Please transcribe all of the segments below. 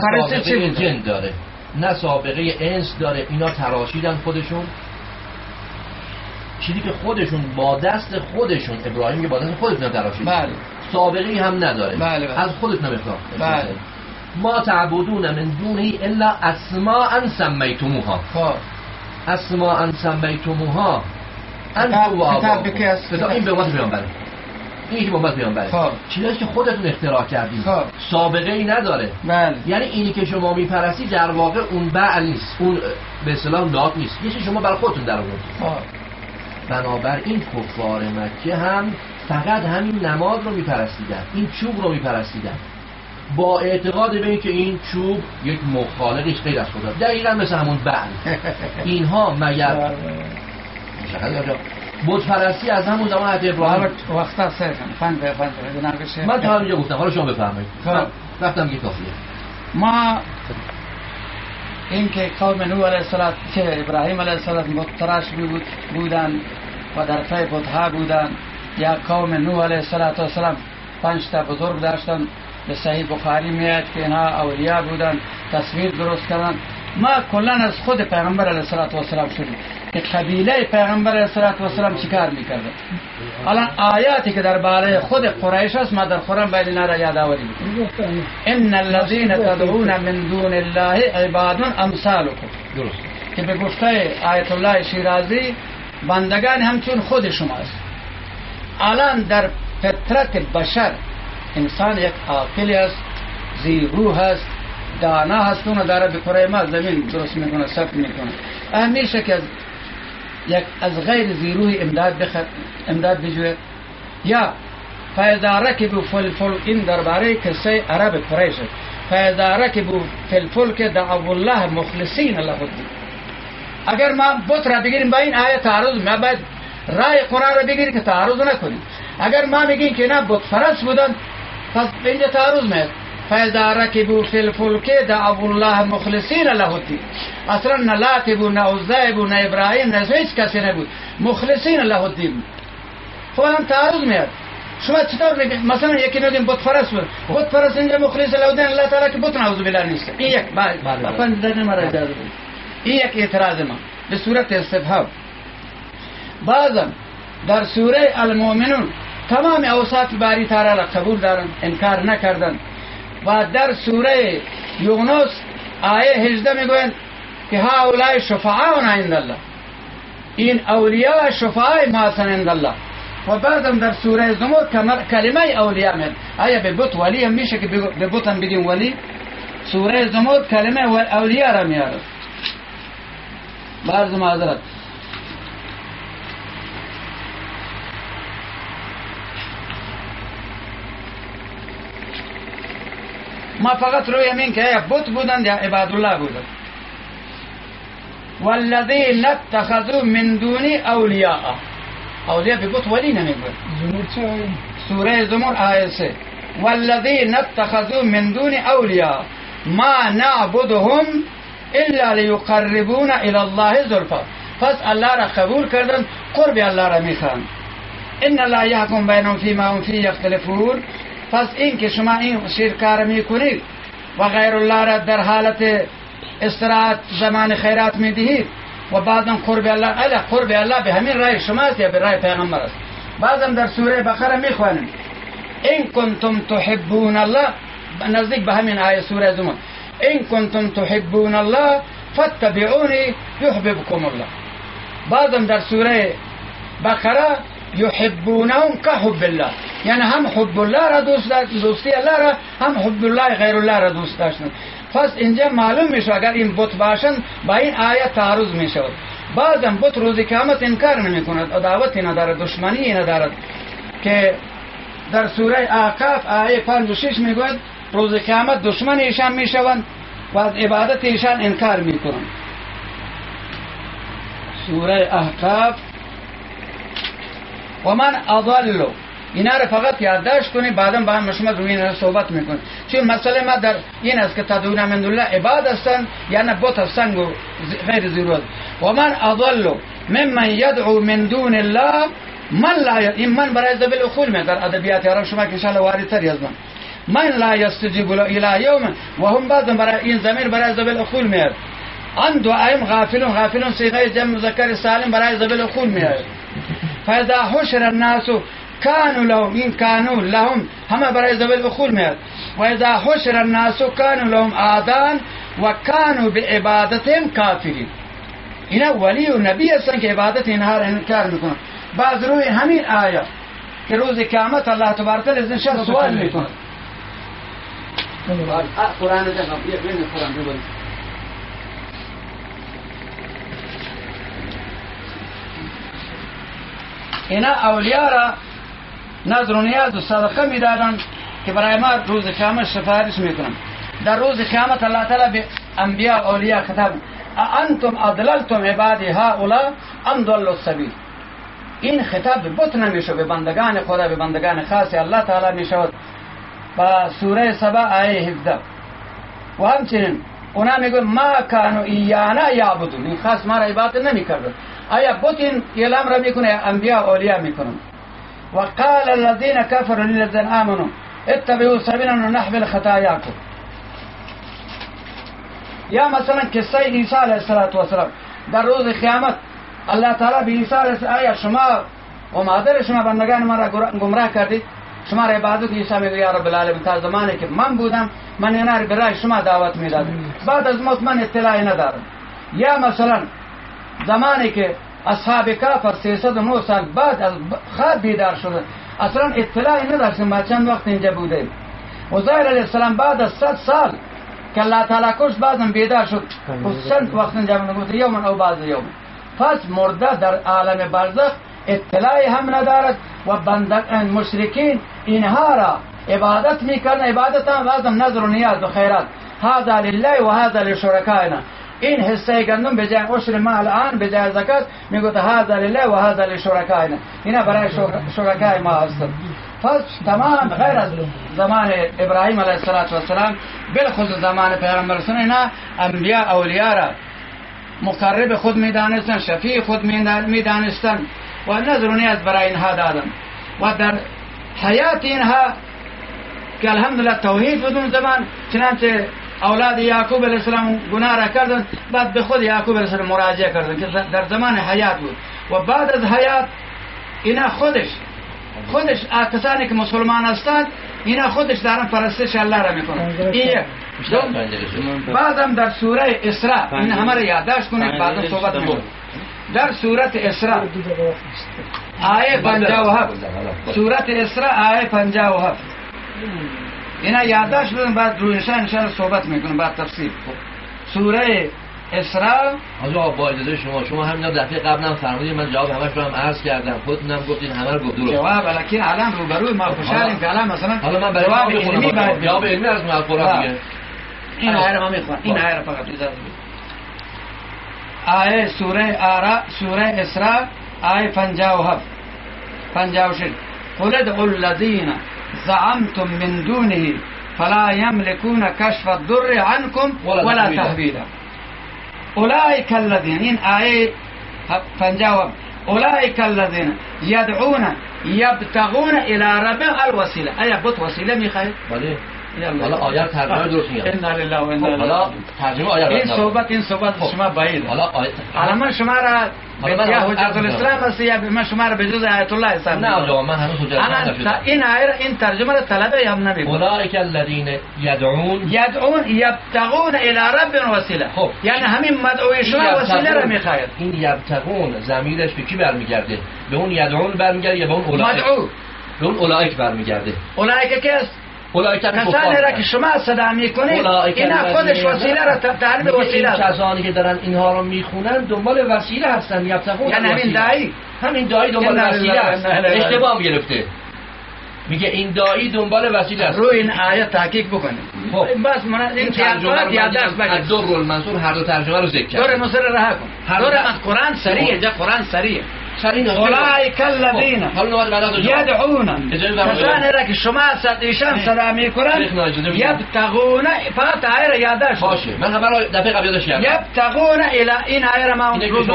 سابقه جن داره. نه سابقه انس داره. اینا تراشیدن خودشون. چیزی که خودشون با دست خودشون ابراهیم که با دست خودشون تراشید بله. سابقه هم نداره. بله بله. از خودتون هم اخلاق بله. ما تعبدون من دونه الا اسماء سمیتموها. خب. اسماء سمیتموها. انتو و؟ کتاب- این به امت پیامبره این که به امت پیامبره خب. چیزایی که خودتون اختراع کردید خب. سابقه ای نداره. بله. یعنی اینی که شما میپرستی در واقع اون بعل نیست. اون به اصطلاح لات نیست. یه شما برای خودتون در آوردید خب. بنابراین کفار مکه هم فقط همین نماز رو میپرستیدن. این چوب رو میپرستیدن. با اعتقاد به اینکه این چوب یک مخالقش غیر از خدا. دقیقا مثل همون بعل اینها مگر بله. مشخص بود پرستی از همون زمان حضرت ابراهیم. وقتا سه فن به فن من تا همینجا گفتم. حالا شما بفرمایید. خب. وقتم دیگه کافیه. ما اینکه قوم نوح علیه السلام که ابراهیم علیه السلام متراش بود بودن و در پی بتها بودن. یا قوم نوح علیه السلام پنج تا بزرگ داشتن. به صحیح بخاری میاد که اینها اولیاء بودن. تصویر درست کردن. ما کلا از خود پیغمبر علیه السلام شدیم. که قبیله پیغمبر علیه السلام چیکار می‌کرده؟ الان آیاتی که در باره خود قریش است ما در قرآن باید اینا را یادآوری بکنیم ان الذين تدعون من دون الله عباد امثالكم درست. که به گفته آیت الله شیرازی بندگان همچون خود شماست الان در فطرت بشر انسان یک عاقلی است زی روح است دانا هست اونو داره به کره ما زمین درست می‌کنه ثبت می‌کنه. همیشه که از یک از غیر زی روحی امداد بخ... امداد بجوه. یا فاذا في الفلك این درباره قصه عرب قریش. فاذا ركبوا في الفلك دعوا الله مخلصین له الدین اگر ما بت را بگیریم با این آیه تعارض ما باید رای قرآن را بگیریم که تعارض نکنیم. اگر ما میگیم که نه بت فرس بودن پس اینجا تعارض میاد فاذا ركبوا في الفلك دعوا الله مخلصین له الدین اصلا نه لات بود نه عزا بود نه ابراهیم نه هیچ کسی نبود مخلصین له الدین. خب الان تعارض میاد. شما چطور مثلا یکی میگیم بت پرست بود. بت پرست اینجا مخلص له الدین الله تعالی که بت نعوذ بالله نیست. این یک بله، این یک اعتراض ما. به صورت استفهام بعضم در سوره المؤمنون تمام اوصاف باری تعالی را قبول دارن انکار نکردن و در سوره یونس آیه 18 می‌گوین که ها اولای شفعاؤنا عند الله. این اولیاء شفعاء ما هستن عند الله. و بعدم در سوره زمر کلمه اولیاء میاد آیا به بت ولی هم میشه که به بت هم بگیم ولی؟ سوره زمر کلمه اولیاء را میاره بعض معذرت. ما فقط روی این که بت بودند یا عباد الله بودند والذین اتخذوا من دونی اولیاء. اولیاء به بت ولی نمیگوید زمور چه؟ سوره زمر آیه سه. والذین اتخذوا من دون اولیاء. ما نعبدهم الا لیقربونا إلى الله زلفا. پس الله را قبول کردن قرب الله را میخوان. ان لا یحکم بینهم فیما هم فیه یختلفون. پس این که شما این شرکار میکنید و غیر الله را در حالت استراحت زمان خیرات میدهید و بعدم قرب الله الا قرب الله به همین رأی شماست یا به رأی پیغمبر است؟ بعدم در سوره بقره میخوانیم. این کنتم تحبون الله نزدیک به همین آیه سوره زمان این کنتم تحبون الله فاتبعونی یحببکم الله. بعدم در سوره بقره یحبونهم که حب الله. یعنی هم حب الله را دوست دوستی الله را هم حب الله غیر الله را دوست داشتن. پس اینجا معلوم میشه اگر این بت باشن با این آیه تعارض می‌شود بعضم بت روز قیامت انکار نمی کند عداوتی ندارد دشمنی ندارد که در سوره احقاف آیه 56 می‌گوید روز قیامت دشمن ایشان می‌شوند و از عبادت ایشان انکار می‌کنند. سوره احقاف و من اضلو اینا رو فقط یادداشت کنی بعدم با هم شما روی اینا صحبت می‌کنیم. چون مسئله ما در این است که تدعون من الله عباد هستن یا نه بت هستن و غیر ضرورت و من اضلو ممن یدعو من دون الله من لا. این من برای ذبل اخول می در ادبیات عرب شما که انشاءالله وارد تری از من. من لا یستجیب الى یوم. و هم بعد برای این زمین برای زبل اخول میاد. آن دعایم غافلون غافلون صيغه جمع مذکر سالم برای زبل اخول میاد. فإذا حشر الناس كانوا لهم این كانوا لهم همه برای زبل اخول میاد و اذا حشر الناس كانوا لهم آدان و كانوا بعبادتهم کافرین اینا ولی و نبی هستن که عبادت اینها را انکار میکنن بعد روی همین آیه که روز الله تبارک تعالی از شخص سوال میکنه. قرآن ده اینا اولیاء را نظر و نیاز و صدقه میدادن که برای ما روز قیامت سفارش میکنن. در روز قیامت الله تعالی به انبیاء و اولیاء خطاب انتم اضللتم عبادی هؤلاء ام ضلوا السبیل این خطاب به بت نمیشه به بندگان خدا به بندگان خاص الله تعالی میشود. با سوره سبا آیه 17 و همچنین اونا میگن ما کانو ایانا یعبدون این خاص ما را عبادت نمیکردن آیا این اعلام را میکنه؟ انبیاء اولیاء میکنن. وقال الذين كفروا للذين آمنوا اتبعوا سبيلنا نحمل خطاياكم یا مثلا قصه عیسی علیه السلام در روز قیامت الله تعالی به عیسی علیه آیا شما و مادر شما بندگان ما را گمراه کردید شما را عبادت عیسی میگه یا رب العالمین تا زمانی که من بودم من اینا را برای شما دعوت میدادم. بعد از موت من اطلاعی ندارم. یا مثلا زمانی که اصحاب کاف 309 سال بعد از خواب بیدار شده. اصلا اطلاعی نداشتیم ما چند وقت اینجا بودیم عزیر علیه السلام بعد از 100 سال که الله تعالی کش بعدم بیدار شد و چند وقت اینجا بودیم یوم او بعض یوم. پس مرده در عالم برزخ اطلاعی هم ندارد و بندگان مشرکین اینها را عبادت می‌کنن عبادت هم لازم نظر و نیاز و خیرات. هذا لله و هذا لشرکائنا. این حصه گندم به جای عشر ما الان به جای زکات می‌گوید هذا لله و هذا لشرکائنا اینا برای شرکای ما هست پس تمام غیر از زمان ابراهیم علیه السلام بالخصوص زمان پیغمبر اینا انبیاء اولیاء را مقرب خود می‌دانستن شفیع خود می‌دانستن. و نظر نیاز برای اینها دادن. و در حیات اینها که الحمدلله توحید بدون زمان چنانچه اولاد یعقوب علیه السلام گناه را کردن بعد به خود یعقوب علیه السلام مراجعه کردن که در زمان حیات بود. و بعد از حیات اینا خودش خودش کسانی که مسلمان هستند اینا خودش دارن پرستش الله را می‌کنن این بعدم در سوره اسراء این همه را یادداشت کنید بعد صحبت می‌کنم در سورت اسراء. آیه 57 سورت اسراء آیه 57 اینا یادداشت بدن بعد رویشان انشاءالله صحبت می‌کنم بعد تفسیر سوره اسراء. آقا با اجازه شما شما همین دفعه قبلا فرمودید من جواب همش رو هم عرض کردم. خودتونم گفتین همه رو گفت درست. جواب الکی الان روبروی ما خوشحالیم که الان مثلا حالا من برای جواب علمی علمی جواب علمی از قرآن دیگه. این آیه رو ما می‌خوان این آیه رو فقط اجازه آیه سوره آرا سوره اسراء آیه 57 56 قل ادعوا الذين زعمتم من دونه فلا يملكون كشف الضر عنكم ولا ولا تحويلا. تحويلا أولئك الذين إن آية فنجاوب. أولئك الذين يدعون يبتغون إلى ربهم الوسيلة. أي بط وسيلة بله حالا آیه ترجمه درست انا حالا ترجمه آیه رو این. صحبت این صحبت خب. شما بعید حالا آیه حالا من شما را یا حجت. الاسلام هستی یا من شما را به جز آیت الله حساب نه. آقا من هنوز حجت تا این آیه را- این ترجمه را طلبه هم نمی‌کنم اولئک الذین یدعون یدعون یبتغون الى رب وسیله خب. یعنی همین مدعوی شما وسیله را می‌خواهد این یبتغون زمیرش به کی برمیگرده به اون یدعون برمیگرده یا به اون اولئک مدعو به اون اولئک برمیگرده اولئک که است کسانی را. که شما صدا می‌کنید اینا خودش وسیله را میگه وسیله. کسانی که دارن اینها رو می‌خونن دنبال وسیله هستن یبتغون یعنی همین. دایی؟ همین دایی دنبال انا وسیله است. اشتباه گرفته. میگه این دایی دنبال وسیله است. روی این آیه تحقیق بکنید. خب. بس من این ترجمه رو یادداشت من بگید. دور المنصور هر دو ترجمه رو ذکر دور کردم مصر رها کن. هر دور دو- از قرآن سریع اینجا قرآن سریع سرین اولئک الذین از اونجا. یدعون. کسانی را که شما صد ایشان صدا می‌کنن. یبتغون فقط آیه را کن. باشه. من همه رو دفعه قبل یادش کردم. یبتغون الى این آیه را ما روز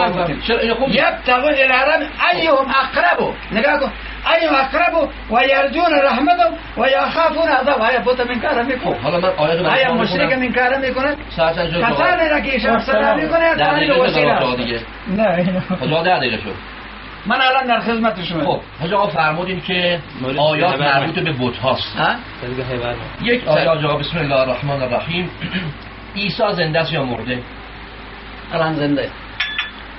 یبتغون الى رب ایهم اقربو نگاه کن. ای اقرب و یرجون رحمت و یخافون عذاب. آیا بوت من کار خب می‌کنه حالا من آیات رو آیا مشرک. من کار می‌کنه؟ کسانی را که ایشان صدا می‌کنه نه. خدا ده دقیقه شد. من الان در خدمت شما خب حاج آقا فرمودین که آیات مربوط به بت هاست. یک آیه آقا بسم الله الرحمن الرحیم. عیسی زنده است یا مرده؟ الان زنده.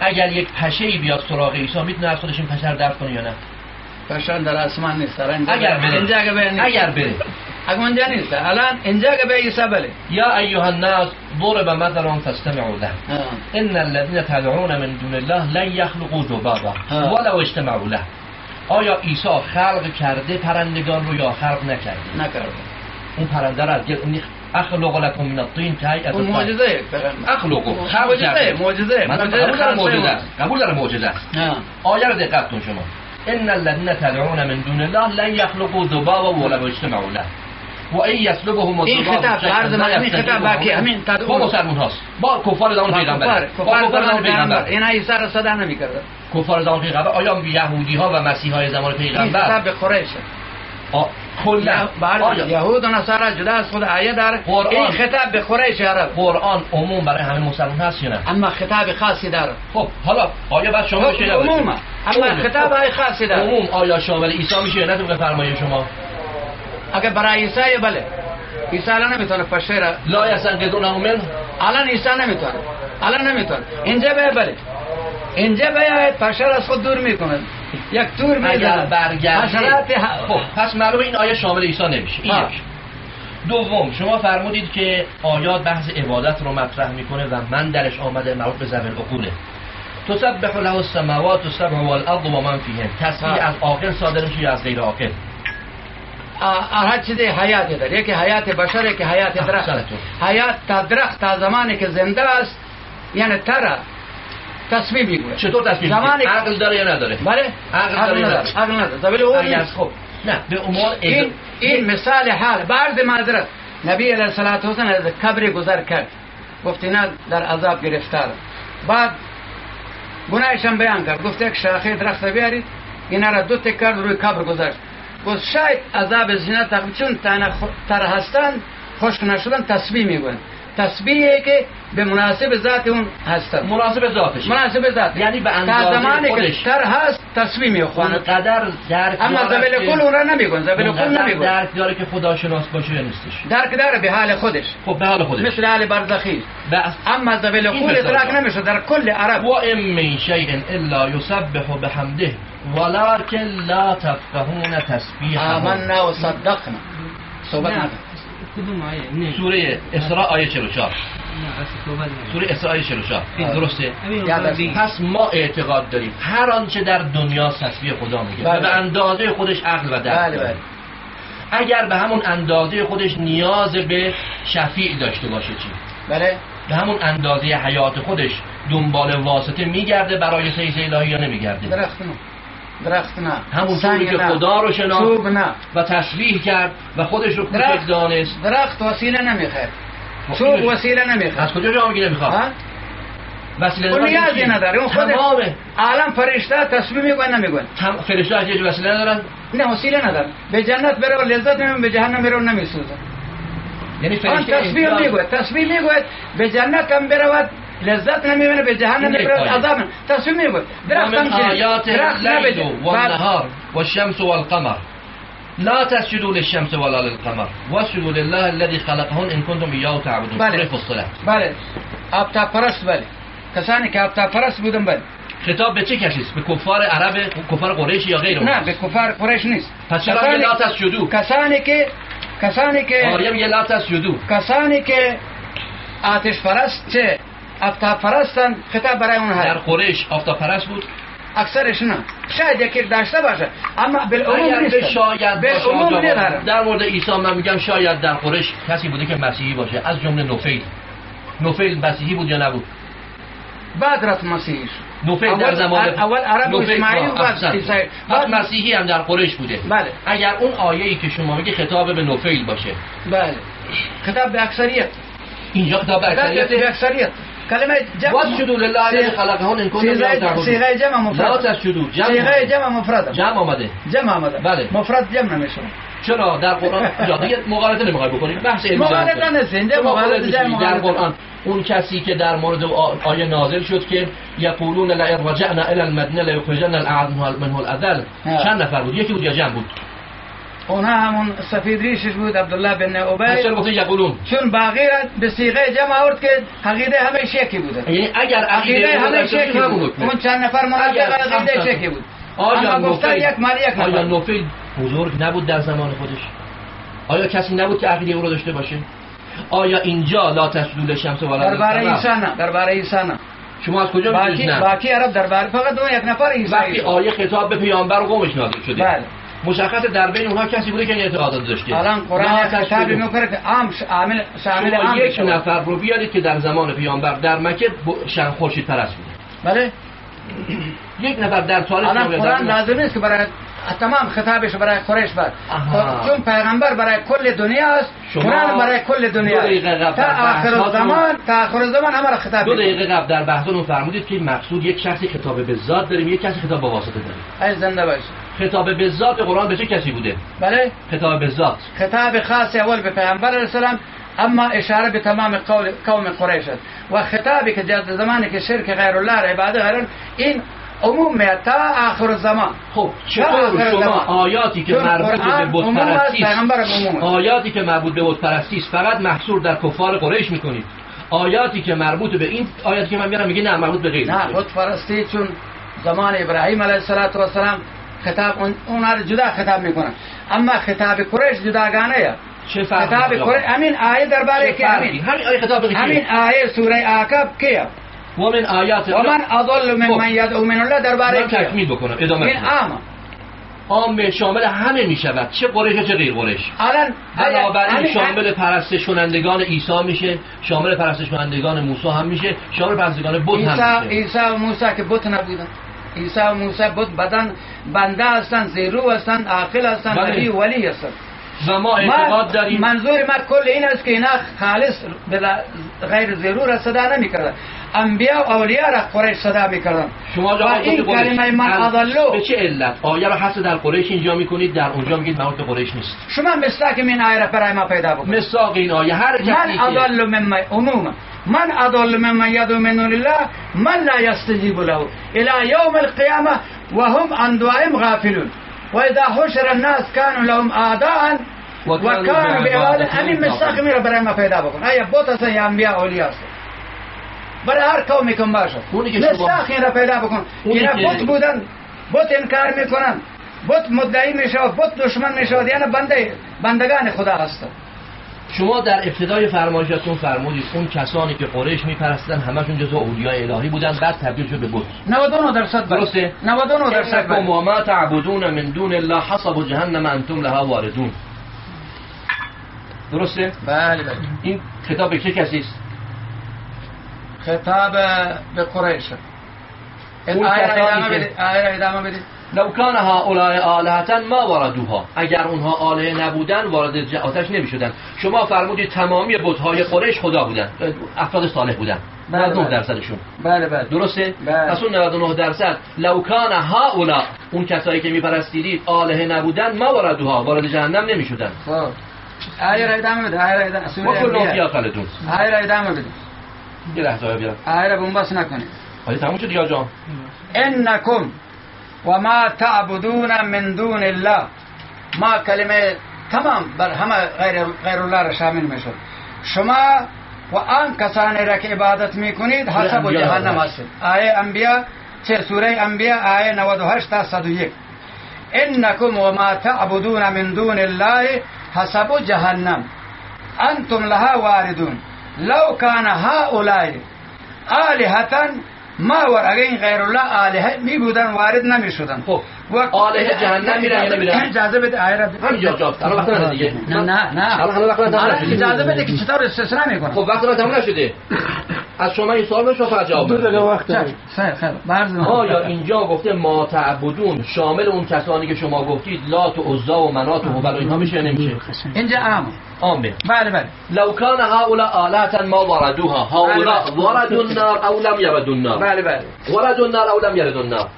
اگر یک پشه ای بیاد سراغ عیسی می‌تونه از خودش این پشه رو کنه یا نه؟ پشان در آسمان نیست اگر بره. اگر بره. اگر اونجا نیست. الان اینجا که به عیسی بله یا ایها الناس ضرب مثلا فاستمعوا له. ان الذين تدعون من دون الله لن يخلقوا ذبابا. ولو اجتمعوا له. آیا عیسی خلق کرده پرندگان رو یا خلق نکرده؟ نکرده. اون پرنده رو از اخلق لكم من الطين كهيئة الطير معجزه پیغمبر. اخلقو. خلق معجزه معجزه. من معجزه قبول دارم خاصه معجزه. آیه رو دقت کن شما. ان الذين تدعون من دون الله لن يخلقوا ذبابا ولو اجتمعوا له. و این یسلبهم این خطاب عرض من همین خطاب باقی همین با مسلمان هاست با کفار زمان پیغمبر با کفار زمان پیغمبر. پیغمبر. این عیسی را صدا نمی‌کرده کفار زمان پیغمبر. آیا یهودی ها و مسیح های زمان این پیغمبر؟ خطاب به قریش. بعد آیا؟ یهود و نصارا جدا از خود آیه داره. قرآن. این خطاب به قریش عرب قرآن عموم برای همه مسلمان هست یا نه؟ اما خطاب خاصی داره. خب حالا آیا بعد شما؟ عموما اما. خطاب های خاصی داره. عموم. آیا شامل عیسی میشه یا نه طبق فرمایش شما. اگر برای عیسی بله؟ عیسی الان نمی‌تونه را لا یسنقذونه من الان عیسی نمی‌تونه. الان نمی‌تونه. اینجا به بله. اینجا بیاید را از خود دور می‌کنه. یک اگر می‌زنه برگرده خب پس معلومه این آیه شامل عیسی نمیشه. این دوم شما فرمودید که آیات بحث عبادت رو مطرح می‌کنه و من درش آمده مربوط به زبل عقوله. تسبح له السماوات السبع والارض و من فیهن. تسبیح. از عاقل صادر میشه از غیر عاقل. هر چیزی حیاتی داره. یکی حیات بشر یکی حیات درخت. حیات تا درخت تا زمانی که زنده است یعنی ترا تصمیم می‌گوید. چطور تصمیم زمانی می‌گیره؟ که- عقل داره یا نداره؟ بله. عقل نداره؟ عقل نداره. اگر نیست. خب. نه به عنوان این این مثال حال. بعد معذرت. نبی علیه الصلاه و السلام از قبر گذر کرد. گفت اینا در عذاب گرفتار. بعد گناهش هم بیان کرد. گفت یک شاخه درخت بیارید. اینا را دو تک کرد روی قبر گذاشت. گفت شاید عذاب زینا تق- چون تر هستن خشک نشدن تسبیح میگن تسبیحی که به مناسب ذات اون هستن. مناسب ذاتش. مناسب ذات. یعنی به اندازه زمانی. که تر هست تسبیح می‌خوانه اونقدر درک اما زبل کل اون را نمیگن زبل کل نمیگن درک داره که خدا شناس باشه یا نیستش. درک داره به حال خودش. خب به حال خودش. مثل حال برزخی. اما زبل کل ادراک. نمیشه. در کل عرب. و ام من شیء الا یسبح بحمده. ولكن لا تفقهون تسبیحه آمنا و صدقنا صحبت نه نکن. کدوم آیه؟ نه. سوره اسراء آیه 44 نه اصلا صحبت نه سوره اسراء آیه 44 این درسته. پس ما اعتقاد داریم. هر آنچه در دنیا تسبیح خدا میگه. بله. به اندازه خودش عقل و درک بله. بله. اگر به همون اندازه خودش نیاز به شفیع داشته باشه چی؟ بله. به همون اندازه حیات خودش دنبال واسطه میگرده برای فیض الهی یا نمیگرده؟ درخت نه درخت نه. همون طوری که. خدا رو شناخت و تسبیح کرد و خودش رو کوچک دانست. درخت وسیله نمی‌خواد. خب چوب وسیله از نمی‌خواد کجا جا میگه نمی‌خواد؟ وسیله اون نداره نیازی؟ نداره. اون خودش تمامه عالم فرشته میگن نمیگن تم... فرشته از یه وسیله ندارن نه وسیله نداره. به جنت بره و لذت نمیم به جهنم بره و نمیسوزه. یعنی فرشته انسان- می‌گوید تصویر می‌گوید به جنت هم برود. لذت نمی‌بینه به جهنم آیه. عذاب تصویر می‌گوید درخت هم ومن چنین. آیات درخت الليل نبیده والنهار والشمس والقمر لا تسجدوا للشمس ولا للقمر. واسجدوا لله الذي خلقهن ان كنتم اياه تعبدون. بله. فصلت بله. آفتاب پرست بله. کسانی که آفتاب پرست بودن بله. خطاب به چه کسی است به کفار عرب کفار قریش یا غیر نه؟ به کفار قریش نیست. پس چرا کسانی- لا تسجدوا؟ کسانی که کسانی که آیه میگه لا تسجدوا. کسانی که آتش پرست چه؟ آفتاب پرستن خطاب برای اون در قریش آفتاب پرست بود؟ اکثرش نه. شاید یکی داشته باشه. اما بالعموم نیست. به شاید بالعموم در مورد عیسی من میگم شاید در قریش کسی بوده که مسیحی باشه. از جمله نوفیل. نوفیل مسیحی بود یا نبود؟ بعد رفت مسیحیش نوفیل اول- در زمان اول عرب و اسماعیل بعد مسیحی هم در قریش بوده. بله. اگر اون آیه ای که شما میگه خطاب به نوفیل باشه. بله. خطاب به اکثریت. اینجا خطاب به اکثریت. اکثریت. کلمه جمع واسجدوا لله خلقهن ان کنتم تعبدون صيغه جمع لا مفرد تسجدوا جمع صيغه جمع مفرد. جمع آمده. جمع آمده. بله. مفرد جمع نمیشه. چرا؟ در قرآن جا دیگه مقالطه نمی‌خوای بکنیم بحث علمی مقالطه جمع نیست. اینجا مقالطه در. قرآن اون کسی که در مورد آیه نازل شد که یقولون لئن رجعنا الى المدینه لیخرجن الاعز منه الاذل. چند نفر بود؟ یکی بود یا جمع بود؟ اونها همون سفید ریشش بود عبدالله بن ابی چرا گفته یقولون. چون باقی را به صیغه جمع آورد که عقیده همه شکی بوده. یعنی اگر عقیده همه شکی بود. اون چند نفر منافق عقیده شکی بود. آیا اما گفتن یک مال یک آیا نوفل بزرگ نبود در زمان خودش؟ آیا کسی نبود که عقیده او رو داشته باشه؟ آیا اینجا لا تسجدوا للشمس ولا درباره؟ عیسی نه درباره عیسی نه. شما از کجا می‌دونید نه؟ باقی عرب درباره فقط اون یک نفر عیسی وقتی. آیه خطاب به پیامبر و قومش نازل شده. بله. مشخص در بین اونها کسی بوده که این اعتقادات داشته الان لا قرآن. کتابی می‌کنه که عام عامل شامل عام یک. نفر رو بیارید که در زمان پیامبر در مکه شن خورشید پرست بوده بله یک نفر در تاریخ الان قرآن لازم نیست که برای تمام خطابش برای قریش بر. آها. چون پیغمبر برای کل دنیا است قرآن برای کل دنیا است. تا آخر زمان تا آخر زمان همه را خطاب دو. دقیقه قبل در بحثتون فرمودید که مقصود یک شخصی خطاب به ذات داریم یک کسی خطاب به واسطه داریم. ای زنده باش خطاب به ذات قرآن به چه کسی بوده؟ بله. خطاب به ذات. خطاب خاص اول به پیامبر علیه السلام اما اشاره به تمام قول قوم قریش است. و خطابی که در زمانی که شرک غیر الله را عبادت این عموم تا آخر زمان خب چطور شما زمان. آیاتی که مربوط به بت پرستی. آیاتی که مربوط به بت پرستی فقط محصور در کفار قریش می‌کنید آیاتی که مربوط به این آیاتی که من میارم میگه نه مربوط به غیر نه خود فرستی چون زمان ابراهیم علیه السلام خطاب اون اونها رو جدا خطاب می‌کنن اما خطاب قریش جداگانه است چه فرقی خطاب؟ قریش همین آیه درباره که؟ همین همین آیه خطاب همین؟ آیه سوره عقب که و من آیات و من اضل ممن یدعو من الله درباره من که؟ تکمیل بکنم ادامه این. عام. عام شامل همه می شود چه قریش چه غیر قریش. الان بنابراین شامل پرستش کنندگان عیسی میشه شامل پرستش کنندگان موسی هم میشه شامل پرستگان بت هم میشه. عیسی و موسی که بت نبودن. عیسی و موسی بت بدن بنده هستن زیرو هستن عاقل هستن بله. نبی و ولی هستن. و ما اعتقاد داریم منظور ما کل این است که اینا خالص بلا غیر ضرور صدا نمی‌کردن. انبیا و اولیاء را قریش صدا می‌کردن شما و جا این کلمه من اضلو به چه علت آیه رو حس در قریش اینجا می‌کنید در اونجا میگید مربوط به قریش نیست شما مستاک من آیه را برای ما پیدا بکنید مصداق این آیه هر کسی من که اضل ممن عموما من اضل يدعو من الله من لا يستجيب له الى يوم القيامه وهم عن دعائهم غافلون واذا حشر الناس كانوا لهم اعداء وكانوا همین غافلين. مستقیمی را برای ما پیدا بکن آیا بوت هست یا انبیاء اولیاء است برای هر قومی کن باشه مستقیم را پیدا بکن. اینا بت بودن بت انکار می‌کنن. بت مدعی می‌شود بت دشمن می‌شود یعنی بنده بندگان خدا هستند شما در ابتدای فرمایشاتون فرمودید اون کسانی که قریش میپرستن همشون جزو اولیاء الهی بودن بعد تبدیل شد به بت. 99 درصد بله. درسته؟ 99 درصد بله. و ما تعبدون من دون الله حسب جهنم انتم لها واردون. درسته؟ بله بله. این کتاب چه کسی است؟ خطاب به قریش. این آیه را ادامه بدید آیه را ادامه بدید. لو کان هؤلاء آلهتا ما واردوها. اگر اونها آله نبودن وارد آتش نمی‌شدن. شما فرمودید تمامی بت‌های قریش خدا بودن. افراد صالح بودن. بله، 99 بله. درصدشون. بله بله. درسته؟ بله. پس اون 99 درصد. لو کان هؤلاء اون کسایی که میپرستیدید آله نبودن ما واردوها. وارد جهنم نمی‌شدن. خب. آیه را ادامه بدید. آیه را ادامه و سوره کل خالدون آیه را ادامه بدید. آیه را بنبست نکنید آیا تموم شد یا جان. انکم و ما تعبدون من دون الله. ما کلمه تمام بر همه غیر, غیر الله را شامل میشد. شما و آن کسانی را که عبادت میکنید حسب انبیاء جهنم. هستید. آیه انبیاء چه؟ سوره انبیاء آیه 98 تا 101 انکم و ما تعبدون من دون الله حسب جهنم. أنتم لها واردون. لو كان هؤلاء آلهة ما ور اگه این غیر الله آلهه می بودن وارد نمی شدن خب. آله جهنم میرن. یا نمیرن اجازه بده آیه را همینجا جا الان وقت نداره دیگه. نه نه نه. الان وقت نداره. الان اجازه بده که چطور استثناء می‌کنه. خب وقت تموم نشده. از شما این سوال شما فقط جواب دو. دقیقه وقت. خیر خیر برز آیا اینجا گفته ما تعبدون شامل اون کسانی که شما گفتید لات و عزا و منات و هبل و اینها میشه نمیشه؟ اینجا عام. آمه بله بله. لو كان هؤلاء آلهة ما وردوها. هؤلاء بله. وردوا النار او لم يردوا النار بله بله. وردوا النار او لم يردوا النار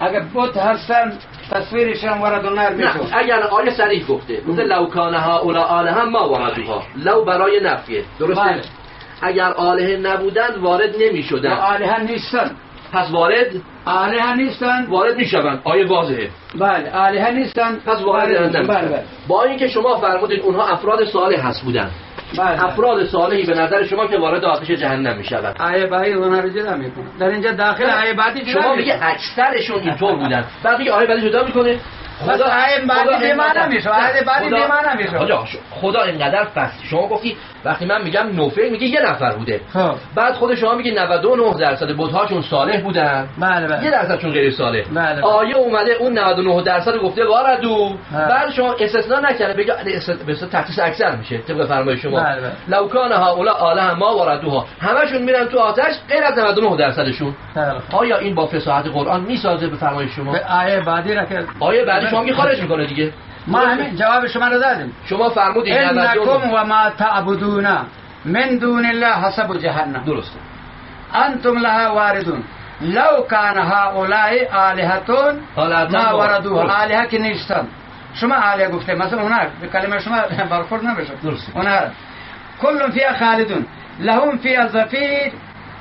اگر بت هستن تصویرشان ورد النار نه می‌شود اگر آیه صریح گفته گفته لو کان هؤلاء آلهة ما وردوها لو برای نفیه. درسته؟ بله. اگر آلهه نبودند وارد نمی و شدن آلهه نیستن. پس وارد؟ آلهه نیستن. وارد می شوند آیه واضحه. بله آلهه نیستن. پس وارد بله بله. بله. با اینکه شما فرمودید اونها افراد صالح هست بودن. افراد صالحی به نظر شما که وارد آتش جهنم می شوند آیه بعدی اونها رو جدا می‌کنه در اینجا داخل آیه بعدی شما. میگه اکثرشون اینطور بودن. بعد میگه آیه بعدی جدا می‌کنه. بس آیه بعدی خدا اینقدر- میشه. آیه بعدی خدا- بی‌معنی میشه. خدا خدا اینقدر فصل. شما گفتی وقتی من میگم نوفل میگه یه نفر بوده. خب. بعد خود شما میگه 99 درصد بودهاشون صالح بودن. بله یه بله درصدشون غیر صالح. بله. آیه اومده اون 99 درصد گفته واردو ها. بعد شما استثناء نکرده بگه به اصطلاح تخصیص اکثر میشه طبق فرمای شما. بله، بله. لو کان هؤلاء آله ما واردوها. همشون میرن تو آتش غیر از 99 درصدشون. خوب. آیا این با فصاحت قرآن می‌سازه به فرمای شما؟ به آیه بعدی را که آیه بعدی شما میگه خارج می‌کنه دیگه. ما همین جواب شما رو دادیم شما فرمودید 99 انکم و ما تعبدون من دون الله حسب جهنم. درسته. أنتم لها واردون. لو كان هؤلاء آلهتون ما وردوها. درست. آلهه که نیستن. شما آلیه گفته. مثلا اونا کلمه شما برخورد نمیشه. درسته. اونا كل فيها خالدون. لهم فيها زفير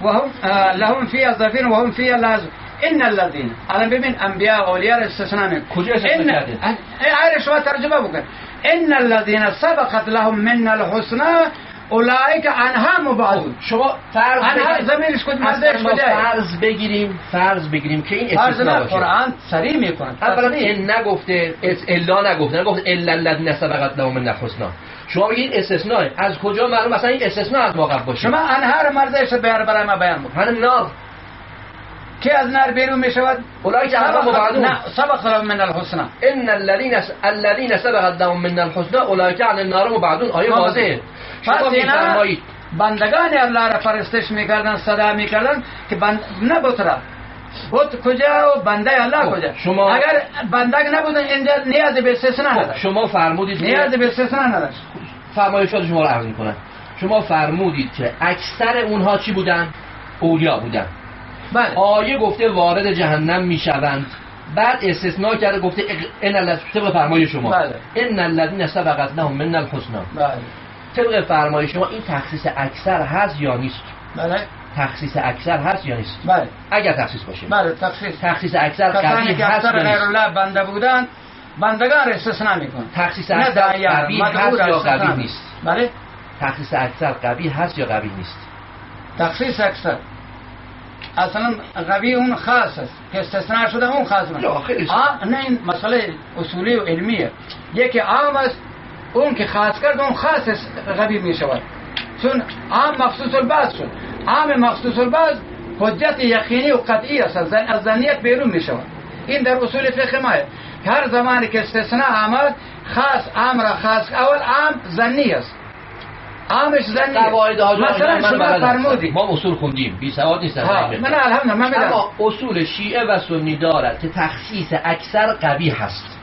وهم آه لهم فيها زفير وهم فيها لازم ان الذين الان ببین انبیاء اولیاء را استثناء می‌کنه کجا استثناء کرده؟ شما ترجمه بکن. ان الذين سبقت لهم من الحسنى اولئک عنها مبعدون شما فرض عنها زمینش کد ما کجای فرض بگیریم فرض بگیریم که این استثناء نه باشه. قرآن سریع می‌کنه اولا این نگفته الا نگفته نگفته الا الذين سبقت لهم من الحسنى. شما بگید استثناء. از کجا معلوم؟ مثلا این استثناء از موقع باشه. شما انهار مردش بیار برای ما بیان بکن. نار که از نار بیرون می شود اولئک عنها سبق سبق لهم من الحسنى ان الذين الذين سبقت لهم من الحسنى اولئک عن النار مبعدون. آیه. واضحه شما میفرمایید. بندگان الله را پرستش می‌کردن صدا می‌کردن که بند نه بت را بت کجا و بنده الله خب، کجا؟ شما- اگر بندگ نبودن اینجا نیاز به استثناء خب، نداشت. شما فرمودید که- نیاز به استثناء نداشت. فرمایشات شما رو عرض می‌کنن شما فرمودید که اکثر اونها چی بودن؟ اولیا بودن. بله. آیه گفته وارد جهنم می‌شوند. بعد استثناء کرده گفته ان الذ- طبق فرمای شما. بله. ان الذين سبقت لهم من الحسنى بله. طبق فرمای شما این تخصیص اکثر هست یا نیست؟ بله. تخصیص اکثر هست یا نیست؟ بله. اگر تخصیص باشه. بله تخصیص. تخصیص اکثر قوی که هست اکثر غیر الله بنده بودن بندگان استثناء میکن تخصیص اکثر قوی مدعو هست یا قوی می‌کن. نیست. بله. تخصیص اکثر قوی هست یا قوی نیست؟ تخصیص اکثر. اصلا قوی اون خاص است. که استثناء شده اون خاص است. نه این مسئله اصولی و علمیه. یکی عام است اون که خاص کرد اون خاص است قوی می شود چون عام مخصوص البعض شد. عام مخصوص البعض حجت یقینی و قطعی است. از ذنیت بیرون می شود این در اصول فقه ما هر زمانی که استثناء آمد خاص عام را خاص اول عام زنی است. عامش زنی. قواعد مثلا شما. فرمودید ما اصول خوندیم. بی سواد نیستم ها من الحمدلله من می‌دونم اما اصول شیعه و سنی دارد که تخصیص اکثر قوی هست.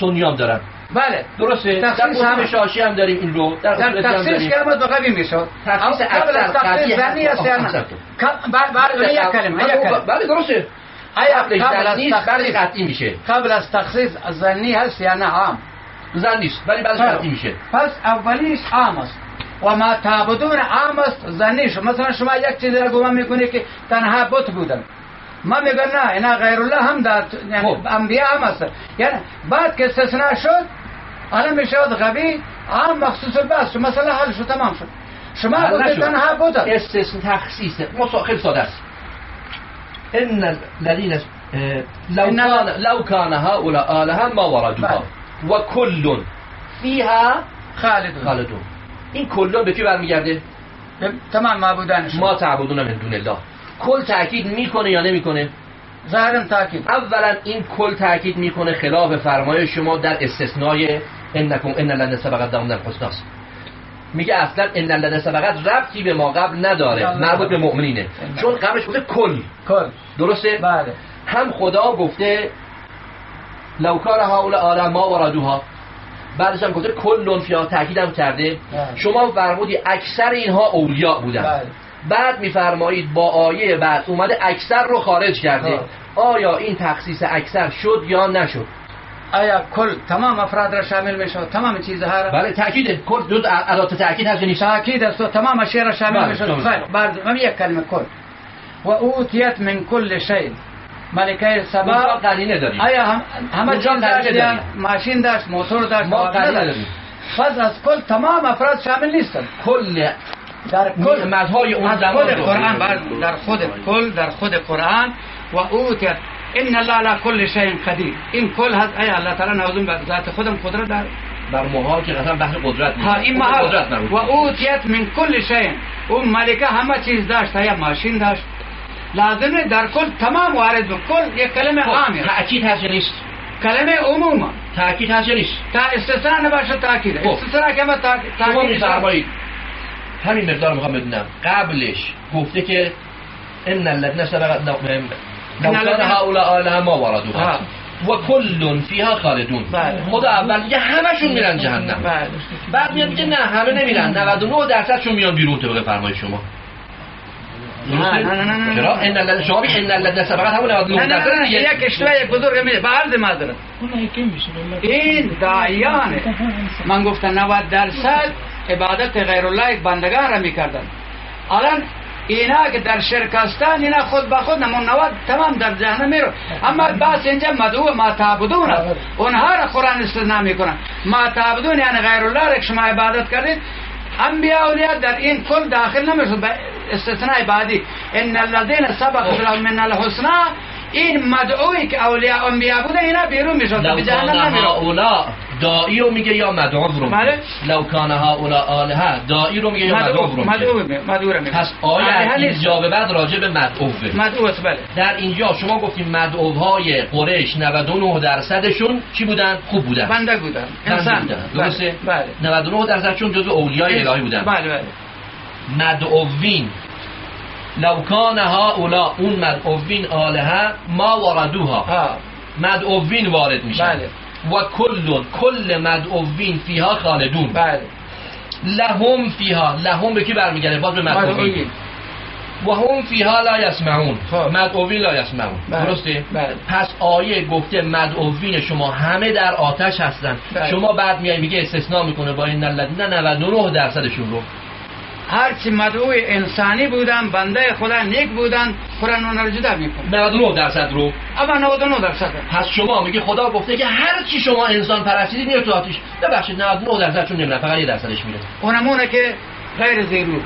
سنی هم دارن. بله. درسته؟ در تخصیص اصول هم- شاشی هم داریم این رو. در در اصول اسلام تخصیص که به قوی می‌شد. تخصیص اما قبل از اکثر قوی تخصیص هست. زنی است یا نه؟ احسنتم. کم- بعد بعد اون یک کلمه. یک کلمه. بله درسته. آیا قبلش قبل زن از تخصیص قطعی میشه. قبل از تخصیص زنی هست یا نه؟ عام. زن نیست ولی بعدش قطعی میشه. پس اولیش عام است. و ما تعبدون عام است زنی شد مثلا شما یک چیزی را گمان می‌کنی که تنها بت بودن. ما میگن نه اینا غیر الله هم در یعنی خب. انبیاء هم است یعنی بعد که استثناء شد الان می‌شود غبی عام مخصوص الباس مثلا حل شد تمام شد. شما. تنها بودن. استثناء تخصیص. خیلی ساده است. ان الذين لو كان لو كان هؤلاء آلهة ما وردوها وكل فيها خالدون. خالدون. این کلون به کی برمیگرده؟ تمام معبودان شما ما تعبدون من دون الله. کل تاکید می‌کنه یا نمی‌کنه؟ ظاهرا تاکید اولا این کل تاکید می‌کنه خلاف فرمای شما در استثنای انکم ان لن سبقت لهم الحسنى است میگه اصلا ان الذين سبقت ربطی به ما قبل نداره. مربوط به مؤمنینه. چون قبلش گفته کل. کل. درسته؟ بله. هم خدا گفته لو کان هؤلاء ما وردوها بعدش هم گفته کل فیها تاکید هم کرده. بله. شما فرمودی اکثر اینها اولیاء بودن. بله. بعد میفرمایید با آیه بعد اومده اکثر رو خارج کرده. آیا این تخصیص اکثر شد یا نشد؟ آیا کل تمام افراد را شامل میشه تمام چیزها را؟ بله تاکید کل دو ادات تاکید هست نیست؟ تأکید است تمام اشیاء را شامل بله، تمام. خیر بعد یک کلمه کل. و اوتیت من کل شیء. ملکه سبا قرینه داریم آیا هم همه چیز داشت. ماشین داشت موتور داشت ما قرینه؟ داریم پس از کل تمام افراد شامل نیستند کل در کل مدهای اون زمان خود قرآن در خود کل در خود قرآن. و اوتیت ان الله على كل شيء قدیر. این کل هست. ای الله تعالی نوزون به ذات خودم قدرت داره بر موها که قسم بحث قدرت نیست. ها این قدرت و اوتیت من کل شیء. اون ملکه همه چیز داشت. یا ماشین داشت. لازمه در کل تمام وارد به کل یک کلمه خب، عامیه تاکید هست نیست؟ کلمه عموما. تاکید هست نیست؟ تا استثناء نباشه تاکید خب. استثناء که ما میفرمایید. همین مقدار می‌خوام بدونم. قبلش گفته که ان الذين سبقت لو لو ان كان هؤلاء آلهة ما وردوها. ها. و کل فیها خالدون. بله. خدا اول میگه همشون میرن جهنم. بله. بعد میاد میگه نه همه نمیرن. 99 درصدشون میان بیرون طبق فرمای شما. نه، نه، نه، نه، نه. چرا؟ ان شما میگه ان الذين سبقت همون 99 نه نه نه. یک اشتباه یک بزرگ میده به عرض معذرت این داعیانه من گفتم 90 درصد عبادت غیر الله بندگان را می‌کردن. الان اینا که در شرک هستن اینا خود به خود نمون 90 تمام در جهنم میرو اما بس اینجا مدعو ما تعبدون است. اونها را قرآن استثناء می‌کنن. ما تعبدون یعنی غیر الله را که شما عبادت کردید انبیاء اولیاء در این کل داخل نمیشد به استثناء بعدی إن الذين سبق لهم من الحسنى این مدعوی که اولیاء انبیاء بودن اینا بیرون می‌شد. به جهنم هؤلاء دائی رو میگه یا مدعو رو میگه؟ بله. لو کان هؤلاء آلهه دائی رو میگه یا مدعو رو مدعو میگه مدعو مدعو میگه. پس نیست. اینجا به بعد راجع به مدعو است بله. در اینجا شما گفتیم مدعوهای قریش 99 درصدشون چی بودن؟ خوب بودن. بنده بودن. انسان. بودن. بله. درسته؟ بله. 99 درصدشون جزو اولیای الهی بودن. بله بله. مدعوین لو کان هؤلاء اون مدعوین آلهه ما وردوها ها. مدعوین وارد میشن. بله. و کل کل مدعوین فیها خالدون. بله. لهم فیها لهم به کی برمیگرده؟ باز به مدعوین. مدعوین. و هم فیها لا یسمعون. خب. مدعوین لا یسمعون. بله. درسته؟ بله. پس آیه گفته مدعوین شما همه در آتش هستن. بله. شما بعد میای میگه استثناء می‌کنه با این الذین 99 درصدشون رو. هرچی مدعو انسانی بودن بنده خدا نیک بودن قرآن اون رو جدا می‌کنه. 99 درصد رو. اما 99 درصد پس شما میگه خدا گفته که هر چی شما انسان پرستیدی میاد تو آتش ببخشید 99 درصدشون نمیرن فقط یه درصدش میره. اونمونه که غیر زیرو.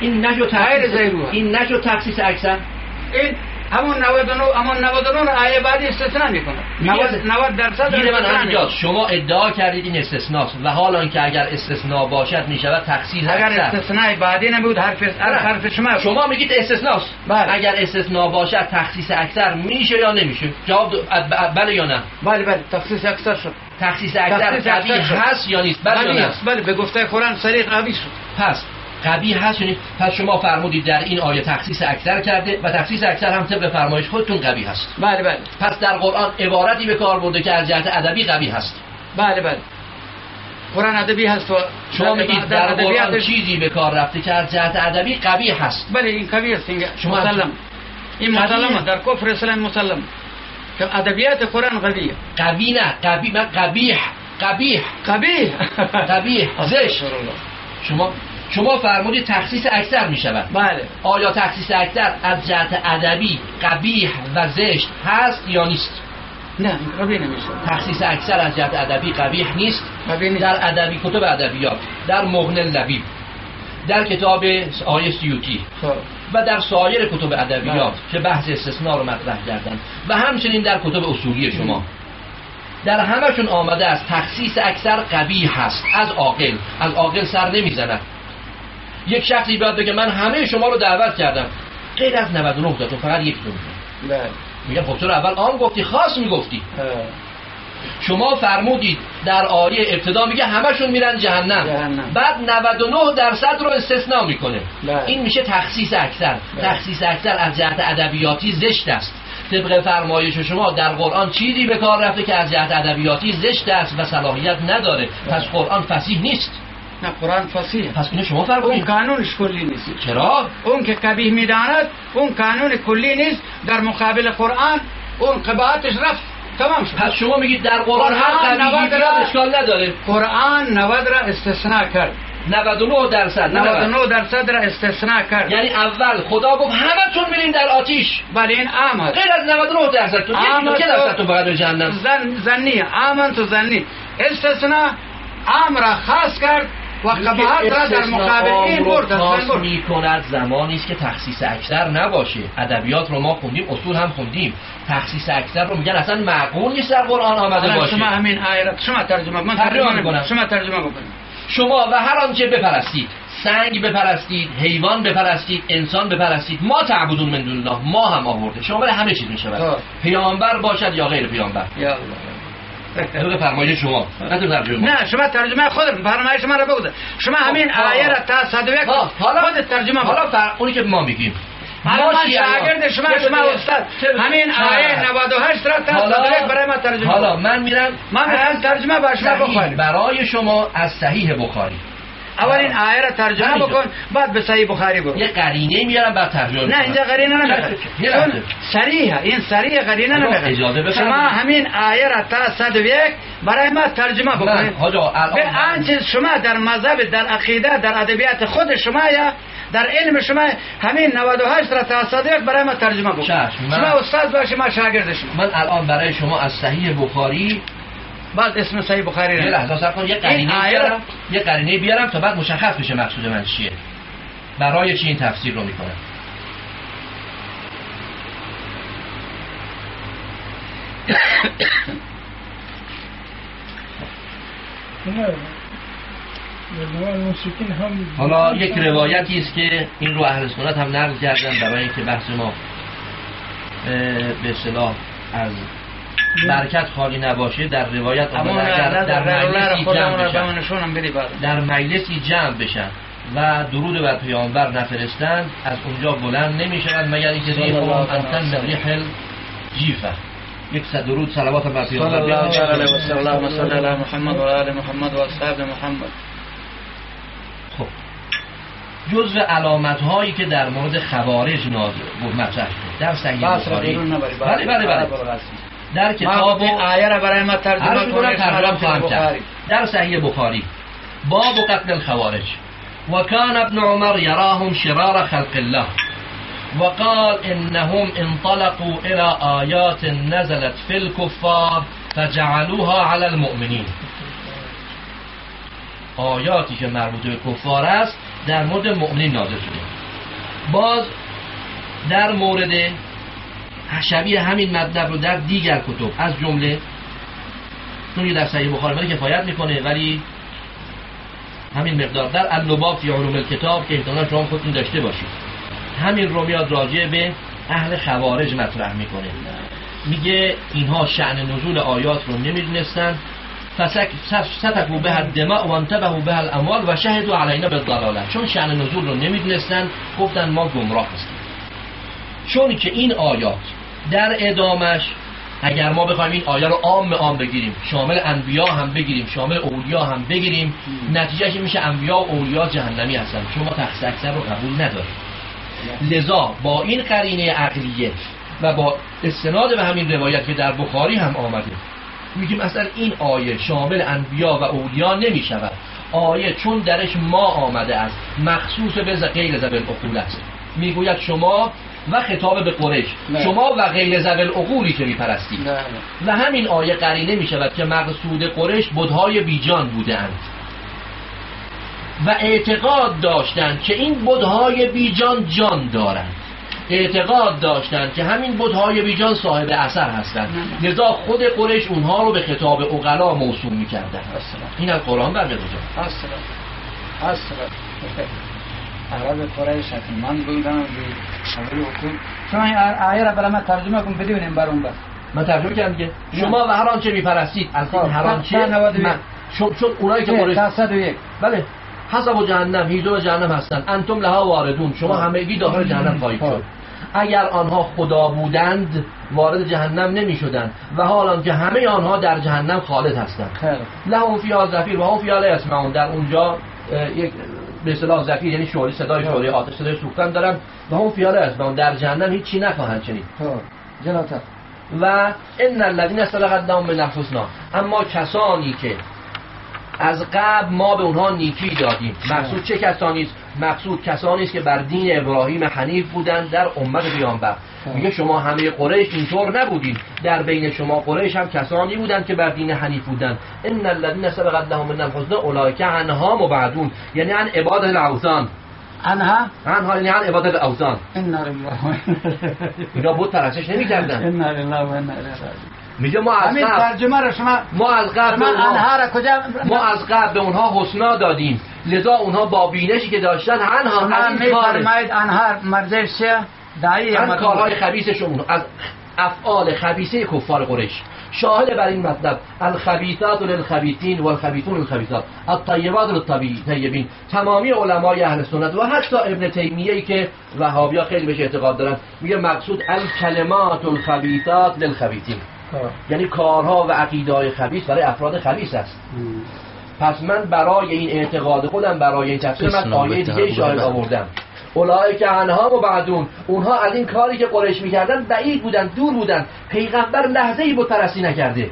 این نشو غیر تخصیص. این نشو تخصیص اکثر. این همون 99 همون 99 رو آیه بعدی استثناء می‌کنه. میگه 90 90 درصد گیر من همینجاست شما ادعا کردید این استثناست و حالا که اگر استثناء باشد می‌شود تخصیص اگر اکثر استثناء بعدی نبود حرف هر حرف شما شما میگید استثناست. بله. اگر استثناء باشد تخصیص اکثر میشه یا نمیشه؟ جواب بله یا نه؟ بله بله. تخصیص اکثر شد. تخصیص اکثر قوی. هست یا نیست؟ بله یا قوی نه؟ است بله به گفته قرآن صریح قوی شد. پس قوی هست یا نیست پس شما فرمودید در این آیه تخصیص اکثر کرده و تخصیص اکثر هم طبق فرمایش خودتون قوی هست. بله بله. پس در قرآن عبارتی به کار برده که از جهت ادبی قوی هست. بله بله. قرآن ادبی هست و شما میگید در قرآن چیزی به کار رفته که از جهت ادبی قوی هست. بله این قوی است این شما مسلم. این. مسلم. در کفر اسلام مسلم. که ادبیات قرآن قویه قوی نه قوی من قبیح قبیح قبیح قبیح زشت. شما شما فرمودید تخصیص اکثر می شود بله. آیا تخصیص اکثر از جهت ادبی قبیح و زشت هست یا نیست؟ نه قوی نمیشه تخصیص اکثر از جهت ادبی قبیح نیست؟ در ادبی کتب ادبیات در مغن لبیب در کتاب آیه سیوتی خب. و در سایر کتب ادبیات که بحث استثناء رو مطرح کردن. و همچنین در کتب اصولی شما. در همشون آمده است تخصیص اکثر قبیح هست از عاقل. از عاقل سر نمی‌زند. یک شخصی باید بگه من همه شما رو دعوت کردم. غیر از 99 تا تو فقط یک بله میگم خب چرا اول آن گفتی خاص می‌گفتی. شما فرمودید در آیه ابتدا میگه همشون میرن جهنم, جهنم. بعد 99 درصد رو استثناء می‌کنه. بله. این میشه تخصیص اکثر. بله. تخصیص اکثر از جهت ادبیاتی زشت است. طبق فرمایش شما در قرآن چیزی به کار رفته که از جهت ادبیاتی زشت است و صلاحیت نداره. پس قرآن فصیح نیست. نه قرآن فصیح پس اینو شما اون فرمودید قانونش کلی نیست. چرا؟ اون که کبیه می‌داند اون قانون کلی نیست. در مقابل قرآن اون قباحتش رفت. تمام شد. پس شما میگید در قرآن هر قرآن را- اشکال نداره. قرآن 90 را استثناء کرد. 99 درصد 99 99 درصد را استثناء کرد. یعنی اول خدا گفت همتون میرین در آتیش. بله این هست غیر از 99 درصد. تو چه است و درصدتون فقط جهنم؟ زن زنی آمن تو زنی. استثناء عام را خاص کرد. و قباحت را در مقابل این برد. می کند زمانی است که تخصیص اکثر نباشه. ادبیات رو ما خوندیم اصول هم خوندیم. تخصیص اکثر رو میگن اصلا معقول نیست در قرآن آمده باشه. شما همین آیه شما ترجمه من ترجمه می‌کنم. شما ترجمه بکنید. شما و هر آنچه بپرستید سنگ بپرستید حیوان بپرستید انسان بپرستید ما تعبدون من دون الله ما هم آورده. شامل همه چیز می‌شود. آه. پیامبر باشد یا غیر پیامبر؟ یا الله. طبق فرمایش شما نه شما ترجمه خود فرمایش شما را بگذار شما همین آه. آیه را تا 101 ها، حالا خود ترجمه حالا فر... اونی که ما میگیم حالا من شاگرد شما شما؟ استاد؟ همین؟ آیه 98 را تا 101 برای ما ترجمه حالا. من میرم من می‌خوام ترجمه با شما صحیح بخونیم برای شما از صحیح بخاری اولین آیه را ترجمه همینجا. بکن بعد به صحیح بخاری برو یه قرینه میارم بعد ترجمه نه. اینجا قرینه نمی‌خواد یه چون. سریحه این سریح قرینه بفرمایید. شما همین آیه را تا 101 برای ما ترجمه من بکنید به آنچه شما در مذهب در عقیده در ادبیات خود شما یا در علم شما همین 98 را تا 101 برای ما ترجمه بکنید شما استاد باشی ما شاگرد شما من الان برای شما از صحیح بخاری بعد اسم صحیح بخاری را لحظه صبر کن یه قرینه بیارم یه قرینه بیارم تا بعد مشخص بشه مقصود من چیه. برای چی این تفسیر رو می‌کنم؟ حالا یک روایتی است که این رو اهل سنت هم نقل کردن برای اینکه بحث ما به اصطلاح از برکت خالی نباشه در روایت اما اگر در مجلسی جمع بشن. در مجلسی جمع بشن و درود بر پیامبر نفرستند از اونجا بلند نمی شود مگر اینکه صلی الله علیه انتن ریح جیفه یک صد درود صلوات بر صلی پیامبر. الله بیاد. علیه و سلم. و صلی علی محمد و آل محمد و اصحاب محمد. خب. جزو علامت هایی که در مورد خوارج نازل بود مطرح شد. در را بخاری. بیرون نبری بله. بله بله. در کتاب آیه را برای ما ترجمه کنید خواهم کرد در صحیح بخاری. باب قتل الخوارج. وكان ابن عمر يراهم شرار خلق الله. وقال إنهم انطلقوا إلى آيات نزلت في الكفار فجعلوها على المؤمنين آیاتی که مربوط به کفار است در مورد مؤمنین نازل شده. باز در مورد شبیه همین مطلب رو در دیگر کتب. از جمله چون در صحیح بخاری کفایت می‌کنه ولی همین مقدار در اللباب فی علوم الکتاب که احتمالا شما خودتون داشته باشید. همین رو میاد راجع به اهل خوارج مطرح می‌کنه. میگه اینها شعن نزول آیات رو نمی‌دونستن. فسکو به الدماء و انتبهوا به الاموال و شهدوا علینا بالضلاله چون شعن نزول رو نمی‌دونستن گفتن ما گمراه هستیم. چون که این آیات در ادامش اگر ما بخوایم این آیه رو عام عام بگیریم شامل انبیا هم بگیریم شامل اولیا هم بگیریم نتیجهش میشه؟ انبیا و اولیا جهنمی هستن. چون ما تخصیص اکثر رو قبول نداریم لذا با این قرینه عقلیه و با استناد به همین روایت که در بخاری هم آمده میگیم اصلا این آیه شامل انبیا و اولیا نمی شود آیه چون درش ما آمده است مخصوص به غیر زبل اقول است. می‌گوید شما و خطاب به قریش. شما و غیر زبل اقولی که میپرستید. و همین آیه قرینه می شود که مقصود قریش بدهای بیجان بودند. و اعتقاد داشتند که این بدهای بیجان جان دارند. اعتقاد داشتند که همین بدهای بیجان صاحب اثر هستند. لذا خود قریش اونها رو به خطاب اقلا موسوم می‌کردند. این از قرآن برمیاد اصلا اصلا عرب قریش حتما بودن به اول حکوم شما این آیه را برای ما ترجمه کن بدونیم بر اون بر. من ترجمه کردم دیگه. شما و هر آنچه میپرستید از این خب، هر آنچه؟ تا 91. من- چون چون اونایی که چه؟ قریش تا 101 بله. حسب و جهنم هیزم جهنم هستن. انتم لها واردون. شما همگی داخل جهنم خواهید شد. اگر آنها خدا بودند وارد جهنم نمی شدند و حال که همه آنها در جهنم خالد هستند. لهم فیها زفیر و هم فیها لا یسمعون. در اونجا یک به اصطلاح زفیر یعنی شعله صدای شعله آتش صدای سوختن دارن و هم فیها لا یسمعون در جهنم هیچ چی نخواهند خب جلوتر و ان الذين سبقت لهم من الحسنى اما کسانی که از قبل ما به اونها نیکی دادیم. مقصود چه کسانی است؟ مقصود کسانی است که بر دین ابراهیم حنیف بودند در امت پیامبر. میگه شما همه قریش اینطور نبودید. در بین شما قریش هم کسانی بودند که بر دین حنیف بودند. ان الذين سبقت لهم من الحسنى اولئک عنها مبعدون. یعنی عن عبادت الاوثان. انها عنها یعنی عن عبادت الاوثان. انا لله و انا اینا بود پرستش نمی‌کردند انا لله و راجعون. میگه ما از قبل ترجمه رو شما ما از قبل ما از قبل به اونها حسنا دادیم. لذا اونها با بینشی که داشتن انها شما از این کار میفرمایید انها چیه؟ دایی؟ کارهای خبیثشون. از افعال خبیثه کفار قریش. شاهد بر این مطلب الخبیثات للخبیثین والخبیثون للخبیثات. الطیبات للطیبین. تمامی علمای اهل سنت و حتی ابن تیمیه ای که وهابیا خیلی بهش اعتقاد دارن میگه مقصود الکلمات الخبیثات للخبیثین. خب. یعنی کارها و عقیده های خبیث برای افراد خبیث است. پس من برای این اعتقاد خودم برای این تفسیر من آیه دیگه شاهد. آوردم. اولئک که انها و بعدون. اونها از این کاری که قریش می‌کردن بعید بودن دور بودن. پیغمبر لحظه ای بود پرستی نکرده.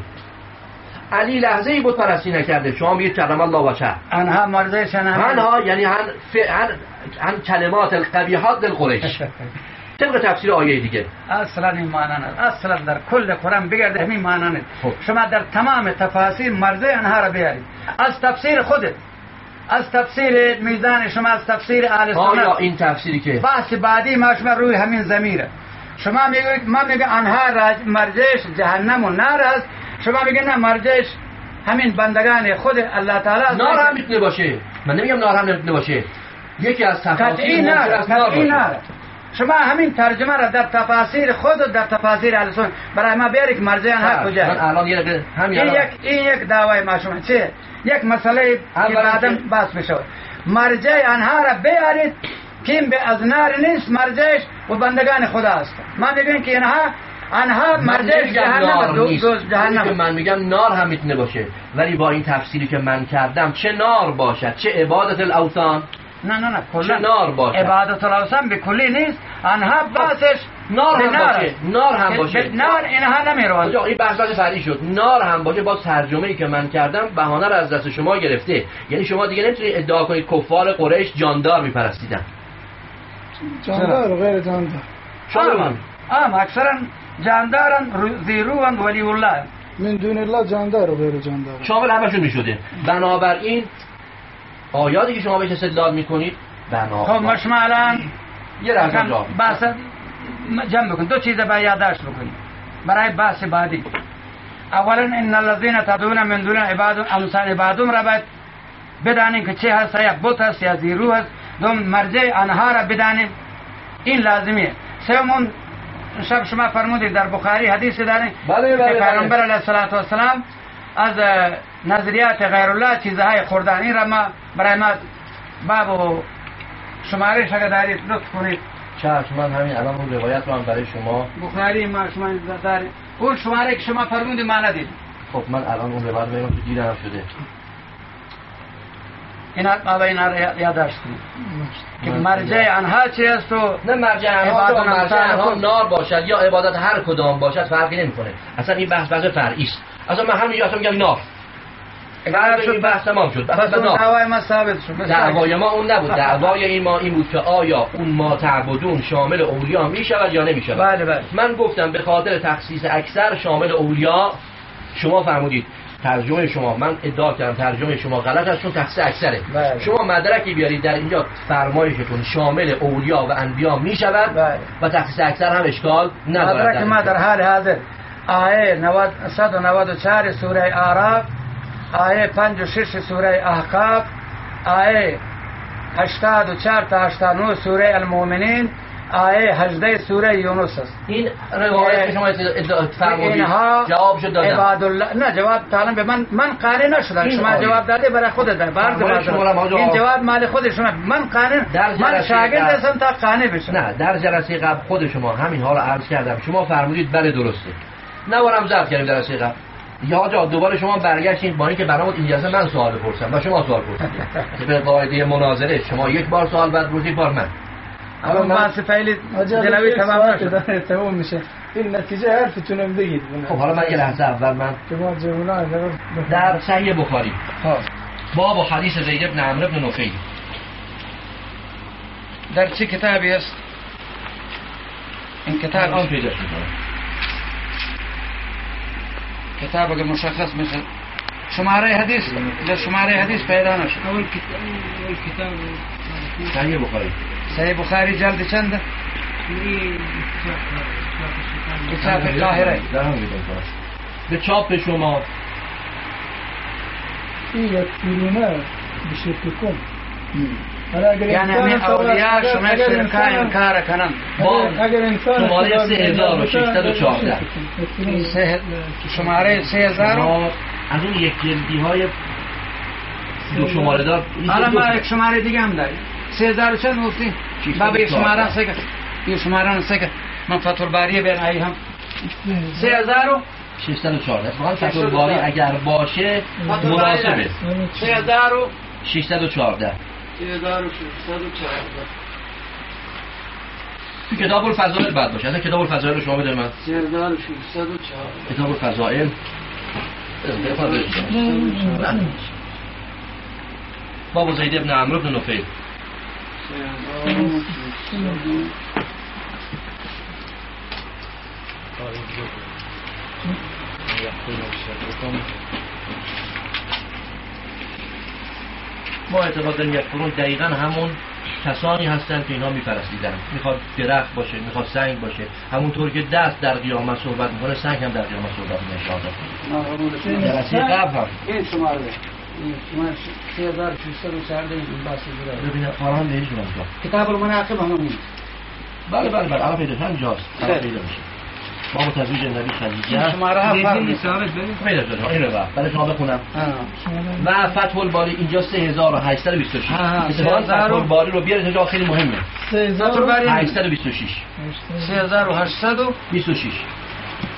علی لحظه ای بود پرستی نکرده. شما میگید کرم الله وجهه انها مرجعش انها انها یعنی هن, ف... هن... هن کلمات القبیحات للقریش. طبق تفسیر آیه دیگه. اصلا این نداره اصلا در کل قرآن بگرده همین نداره خب. شما در تمام تفاسیر مرزه انها را بیارید. از تفسیر خودت از تفسیر میزان شما از تفسیر اهل آیا سنت این تفسیری که بحث بعدی ما شما روی همین زمیره شما می‌گوید ما میگه آنها راج- مرجعش جهنم و نار است. شما میگه نه مرجعش همین بندگان خود الله تعالی است. نار هم می‌تونه باشه. من نمیگم نار هم نمی‌تونه باشه. یکی از قطعی تفاسیر ممکن نار قطعی نار. شما همین ترجمه را در تفاسیر خود و در تفاسیر اهل سنت برای ما بیاری که مرجع آنها من کجا الان همین این یک این یک دعوای ما شما. چه یک مسئله که بعدم بحث بشود مرجع آنها را بیارید این به از نار نیست مرجعش و بندگان خدا است. ما میگیم که اینها آنها نمیگم جهنم نار دو نیست. دو اینی که جهنم من میگم نار هم می‌تونه باشه. ولی با این تفسیری که من کردم چه نار باشد؟ چه عبادت الاوثان؟ نه نه نه کلا. نار باشد عبادت الاوثان به کلی نیست. آنها بحثش نار هم نار. باشه. نار هم باشه. نار اینها نمی‌روند آجا این بحث بحث فرعی شد. نار هم باشه با ترجمه ای که من کردم بهانه رو از دست شما گرفته. یعنی شما دیگه نمی‌تونید ادعا کنید کفار قریش جاندار میپرستیدن. جاندار و غیر جاندار. شما آم اکثرا جاندارن رو- زیروان ولی الله من دون الله جاندار و غیر جاندار. شامل همشون می‌شده بنابراین آیاتی که شما بهش استدلال می‌کنید؟ خب بنابراین شما الان یه جا بحث جمع بکن. دو چیز باید یادداشت بکنی برای بحث بعدی. اولا ان الذين تدعون من دون عباد امثال عبادم را باید بدانیم که چه هست یا بت هست یا زیرو هست. دوم مرجع آنها را بدانیم. این لازمیه. سوم شب شما فرمودید در بخاری حدیث داریم بله، بله، که بله. پیغمبر علیه والسلام از نظریات غیر الله چیزهای خوردن این را ما برای ما باب و شمارش اگر دارید لطف کنید. چشم من همین الان اون روایت رو هم برای شما. بخاری ما شما دارید اون شماره که شما فرمودید ما ندید خب من الان اون روایت رو تو دیدم شده. اینا ما اینا را یادداشت کنید که مرجع آنها چی است و نه مرجع انها عبادت تو مرجع خود. نار باشد یا عبادت هر کدام باشد فرقی نمی‌کنه. اصلا این بحث بحث فرعی است اصلا من همین اصلا میگم نار. بعد این بحث تمام شد. پس اون دعوای ما ثابت شد. دعوای ما اون نبود. دعوای این ما این بود که آیا اون ما تعبدون شامل اولیا می شود یا نمی شود بله بله. من گفتم به خاطر تخصیص اکثر شامل اولیا شما فرمودید ترجمه شما. من ادعا کردم ترجمه شما غلط است چون تخصیص اکثره. بله. شما مدرکی بیارید در اینجا فرمایشتون شامل اولیا و انبیا می شود بله. و تخصیص اکثر هم اشکال ندارد مدرک ما در حال حاضر. آیه 90 194 سوره آراف آیه 56 سوره احقاف آیه 84 تا 89 سوره المؤمنین آیه 18 سوره یونس است. این روایت که شما ادعا فرمودید جواب شد دادم. عباد الله نه جواب تعالی به من من قانع نشدم. شما. جواب داده برای خودت در بعد این جواب مال خود شما. من قانع در من شاگرد هستم تا قانع بشم. نه در جلسه قبل خود شما همین حال عرض کردم. شما فرمودید بله درسته. نه بارم ضبط کردیم جلسه قبل. یا جا دوباره شما برگشتید با اینکه برام جلسه من سوال بپرسم. و شما سوال پرسیدید که به قاعده مناظره شما یک بار سوال بعد روز یک بار من اما من- بحث فعلی یک تمام نشد. داره تموم میشه. این نتیجه حرفتونم بگید. خب حالا من یه لحظه اول من که ما جمعنا در صحیح بخاری. خب. باب و حدیث زید بن عمرو بن نفیل در چه کتابی است؟ این کتاب الان پیداش می‌کنم کتاب اگر مشخص میشه شماره حدیث در شماره حدیث پیدا نشد. أول كتاب صحیح بخاری. صحیح بخاری جلد چند کتاب القاهره. می‌کنم. به چاپ شما. این یکفرونه بشرککم حالا اگر یعنی اولیا اگر- شما شرکا انسان- انکار کنن با شماره خدا 3614. یکفرونه. سه شماره سه هزار. شما از اون یک جلدی های دو شماره دار. حالا ما یک شماره دیگه هم داریم سه هزار چند گفتی؟ بابا یک. شماره سکه یک شماره سکه من فتح الباریه بین ای هم سه هزار و 614 اتفاقا فتح الباری اگر باشه مناسبه. یعنی چی؟ سه هزار و 614 تو کتاب الفضائل بعد باشه. اصلا کتاب الفضائل رو شما بده من. سه هزار. و ششصد و چهارده کتاب الفضائل باب زید ابن عمرو بن نفیل. سه هزار و ششصد و ما اعتقاد داریم یکفرون دقیقا همون کسانی هستند که اینا میپرستیدن. می‌خواد درخت باشه می‌خواد سنگ باشه. همونطور که دست در قیامت صحبت می‌کنه سنگ هم در قیامت صحبت می‌کنه جلسه قبل هم. این شماره چهارده این بحث دیگه. ببینه قرآن بهش جا کتاب المناقب هم همین بله بله بله. الان پیدا. پیدا میشه. ما با تزویج نبی خدیجه شماره بعد برای شما بخونم. و فتح الباری اینجا 3826 ها، ها، اتفاقا فتح 3000 الباری رو بیارید اینجا خیلی مهمه. سه هزار فتح الباری 826 سه هزار و هشتصد و 26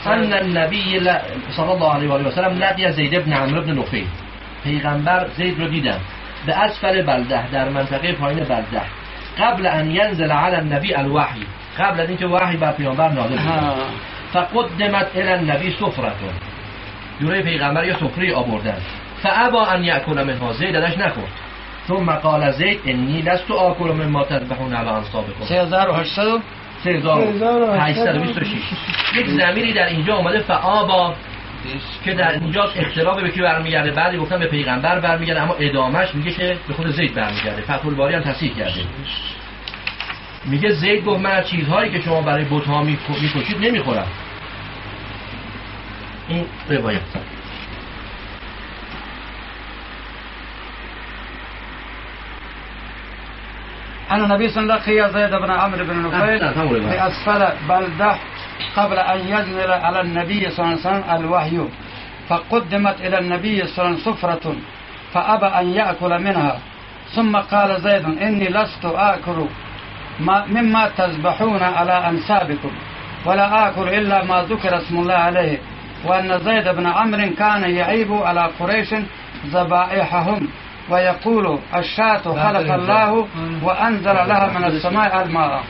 ان النبی. صلی الله علیه و آله و سلم لقی زید ابن عمرو بن نفیل پیغمبر زید رو دیدم. به اسفل بلده در منطقه پایین بلده. قبل ان ینزل علی النبی الوحی. قبل از اینکه وحی بر پیامبر نازل بشه ها. فقدمت الى النبی سفرتون. جوره پیغمبر یه سفره آوردن. فابا ان یاکل منها زید ازش نخورد. ثم قال زید انی لست آکل مما تذبحون علی انصابکم. سه هزار و هشتصد و 3826 یک زمیری در اینجا آمده فعابا که در اینجا اختلاف به کی برمیگرده. بعضی گفتن به پیغمبر برمیگرده اما ادامش میگه که به خود زید برمیگرده. فتح الباری هم تصحیح کرده. میگه زید گفت من از چیزهایی که شما برای بتها می‌کشید نمی‌خورم. این روایت. أن النبي صلى الله عليه وسلم لقي زيد بن عمرو بن نفيل. في أسفل بلدة قبل أن ينزل على النبي صلى الله عليه وسلم الوحي فقدمت إلى النبي صلى الله عليه وسلم سفرة فأبى أن يأكل منها. ثم قال زيد إني لست آكل ما مما تذبحون على أنسابكم. ولا آكل إلا ما ذكر اسم الله عليه. وأن زيد بن عمرو كان يعيب على قريش ذبائحهم. ويقول الشاة خلق الله وأنزل لها من السماء الماء.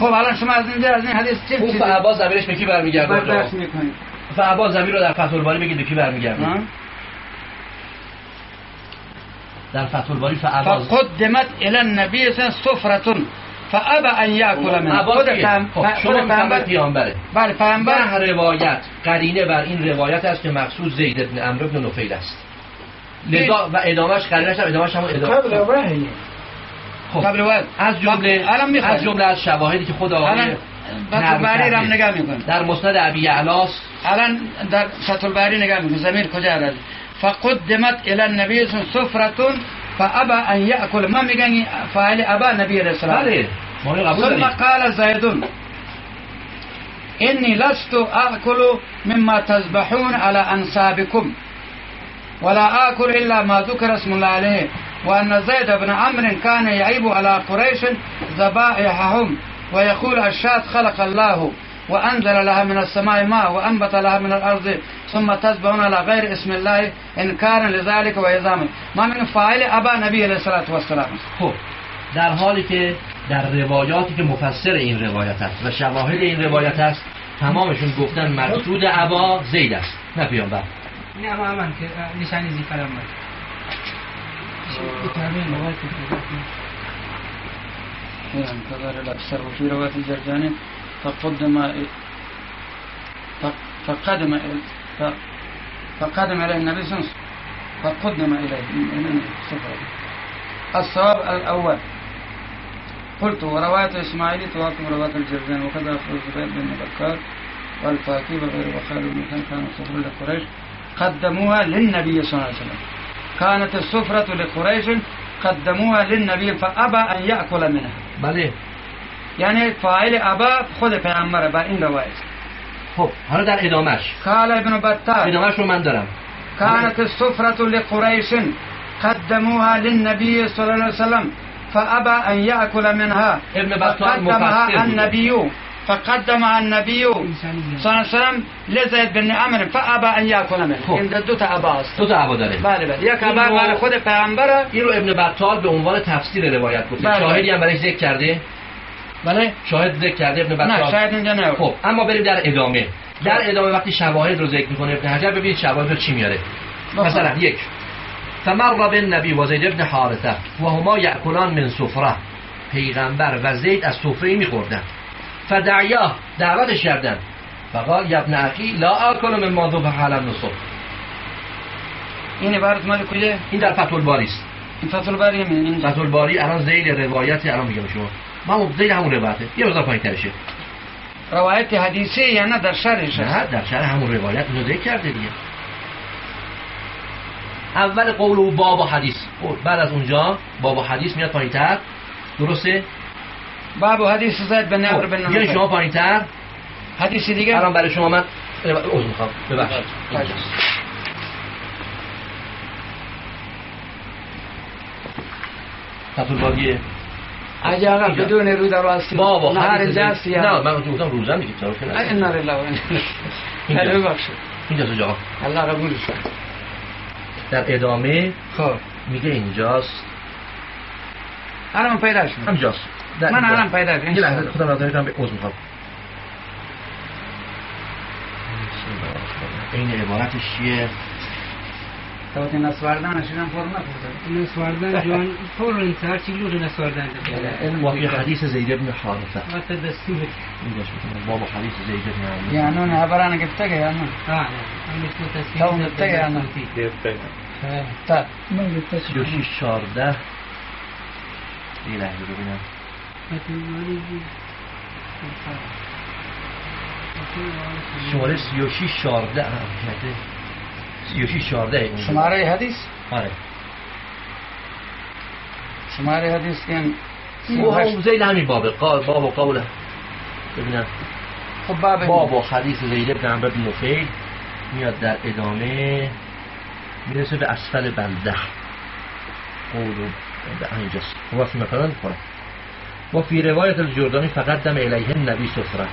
خب الان شما از اینجا از این حدیث چه اون چیزی فعبا زمیرش به کی برمیگرده؟ میکنید. فعبا زمیر رو در فتح الباری بگید به کی برمیگرده؟ ها؟ در فتح الباری فعبا فقدمت الى وسلم سفرة فابى ان یاکل خود؟ پیام- خب خود شما می‌فهمید پیامبر پیامبره. بله پیامبر ده روایت قرینه بر این روایت است که مقصود زید ابن عمرو بن نفیل است. لذا و ادامش قرینش هم ادامش هم قبل ادامه وحی. خب قبل وقت از جمله الان از جمله از شواهدی که خود آقای الان فتح هم نگاه می‌کنیم در مسند ابی اعلاس الان در فتح الباری نگاه می‌کنیم زمیر کجا داره فقدمت إلى النبي صلى الله عليه وسلم سفرة فأبى أن یاکل ما این فاعل أبا نبی علیه السلام ثم قال زيد إني لست أكل مما تذبحون على أنسابكم ولا آكل إلا ما ذكر اسم الله عليه وأن زيد بن عمرو كان يعيب على قريش ذبائحهم ويقول الشاة خلق الله. وأنزل لها من السماء ماء وأنبت لها من الأرض ثم تذبحون على غير اسم الله إنكارا لذلك وإزاما ما من فاعل أبا نبي عليه الصلاة والسلام. خب در حالی که در روایاتی که مفسر این روایت است و شواهد این روایت است تمامشون گفتن مقصود عبا زید است نه پیامبر. نه اما اما که نشانی زی کلام كذا الأكثر وفي رواية الجرجاني فقدم فقدم فقدم إليه النبي صلى الله عليه وسلم. فقدم إليه الصواب الأول. قلت ورواية إسماعيل توافق رواية الجرجاني وكذا أخرج زبير بن بكار والفاكي وغير وخالد بن كان كانوا صفر لقريش. قدموها للنبي صلى الله عليه وسلم. كانت السفرة لقريش قدموها للنبي فأبى أن يأكل منها. بله یعنی فاعل ابا خود پیامبره بر این روایت. خب حالا در ادامش قال ابن بطال ادامش رو من دارم. كانت السفرة لقريش قدموها للنبي صلى الله عليه وسلم فأبى أن يأكل منها ابن بطال فقدمها. النبي فقدمها النبي صلى الله عليه وسلم لزيد بن عمرو فأبى أن يأكل منها. خب. این دو تا ابا است. دو تا عبا داره. بله بله. یک این ابا رو- برای خود پیامبره این رو ابن بطال به عنوان تفسیر روایت گفته بله. شاهدی هم برای ذکر کرده؟ بله؟ شاهد ذکر کرده ابن نه بطال. شاید اینجا نه خب اما بریم در ادامه. در ادامه وقتی شواهد رو ذکر می‌کنه ابن حجر ببینید شواهد رو چی میاره. مثلا یک. فمر بالنبی و زید ابن حارثه و هما یأکلان من سفره. پیغمبر و زید از سفره میخوردن. فدعیاه دعوتش کردن. فقال ابن اخی لا آکل من ما ذبح علی النصب این عبارت مال کجا؟ این در فتح الباری است. این فصل باری همین. اینجا فتح الباری الان زید روایت الان میگم به شما. ما زید همون روایته. یه مقدار پایین ترشه. روایت حدیثی یا نه در است نه در شرح همون روایت ذکر کرده دیگه. اول قول او باب و حدیث. خب، بعد از اونجا باب و حدیث میاد پایین تر درسته؟ باب حدیث زید بن عمرو بن خب، یعنی شما پایین تر حدیث دیگه؟ الان برای شما من عذر می‌خوام. ببخشید. بله. اینجاست. اینجا. بدون رو در واسطه باب و نهار حدیث اینجاست زید. یا نه من گفتم روزم دیگه تعارف که ای نداره. انا لله و انا اینجا. ببخشید اینجاست آقا الله قبولش در ادامه خب میگه اینجاست الان پیدا شد همجاست در من اینجا. الان پیدا کردم یه لحظه خودم را کنم به عضو می‌خوام این عبارتش چیه Toate năsvardan și n-am format. Năsvardan, Joan, fără în țar, ci lujă năsvardan. وفي حديث زيد بن حارثة. بابا حديث زيد بن حارثة. يا نون هبر أنا قلت لك يا نون. آه. تو قلت لك يا نون. طب. من قلت لك. دوشي شارده. إيه لحظة ببینم. شماره 36 14 هم کرده 36 14 شماره حدیث؟ آره. شماره حدیث این زیل همین بابه. باب و قول ببینم. خب باب باب و حدیث زید ابن عمرو بن نفیل میاد در ادامه می‌رسه به اسفل بلده قول به اینجاست. خب و فی مثلا خب، می‌کنم و فی روایت الجردانی فقط دم الیه نبی سفره.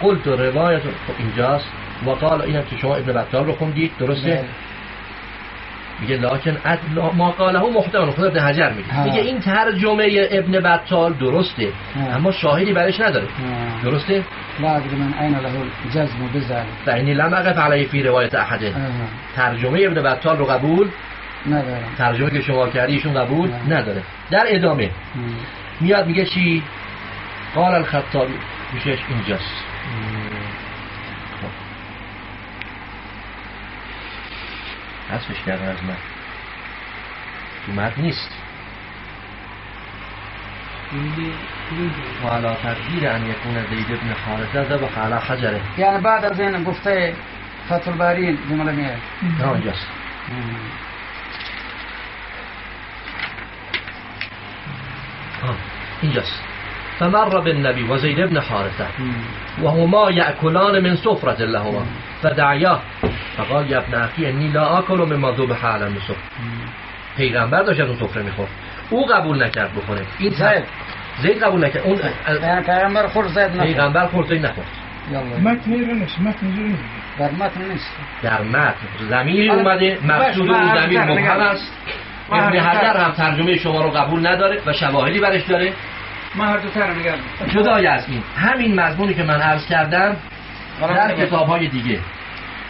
قلت روایت خب اینجاست. و قال اینم که شما ابن بطال رو خوندید درسته بله. میگه لکن اد ما قاله محتمل خود ابن حجر میگه ها. میگه این ترجمه ابن بطال درسته ها. اما شاهدی برش نداره آه. درسته لا ادري من اين له الجزم بذلك فإنی لم اقف علیه فی روایت احده. ترجمه ابن بطال رو قبول ندارم ترجمه که شما کردی ایشون قبول نه. نداره در ادامه. میاد میگه چی قال الخطابی میشهش اینجاست حذفش کردن از من. تو متن نیست. و علا تقدیر ان یکون زید ابن حارثه ذبح علی حجره. يعني بعد از این گفته فتح الباری جمله میاد نه اینجاست آه، اینجاست. فمر بالنبي وزيد بن حارثة وهما يأكلان من سفرة لهما. فدعياه فقال ابن أخي إني لا آكل مما ذبح على النسب پیغمبر داشت از اون سفره می‌خورد. او قبول نکرد بخوره. این زید. زید قبول نکرد. اون پیغمبر خور زید نخور پیغمبر خورد زید نخورد متن متن در متن نیست. در متن. زمینی آره. اومده مقصود من اون زمین مبهم. است. من ابن حجر. هم ترجمه شما رو قبول نداره و شواهدی برش داره. ما هر دو جدای از این. همین مضمونی که من عرض کردم در کتاب های دیگه.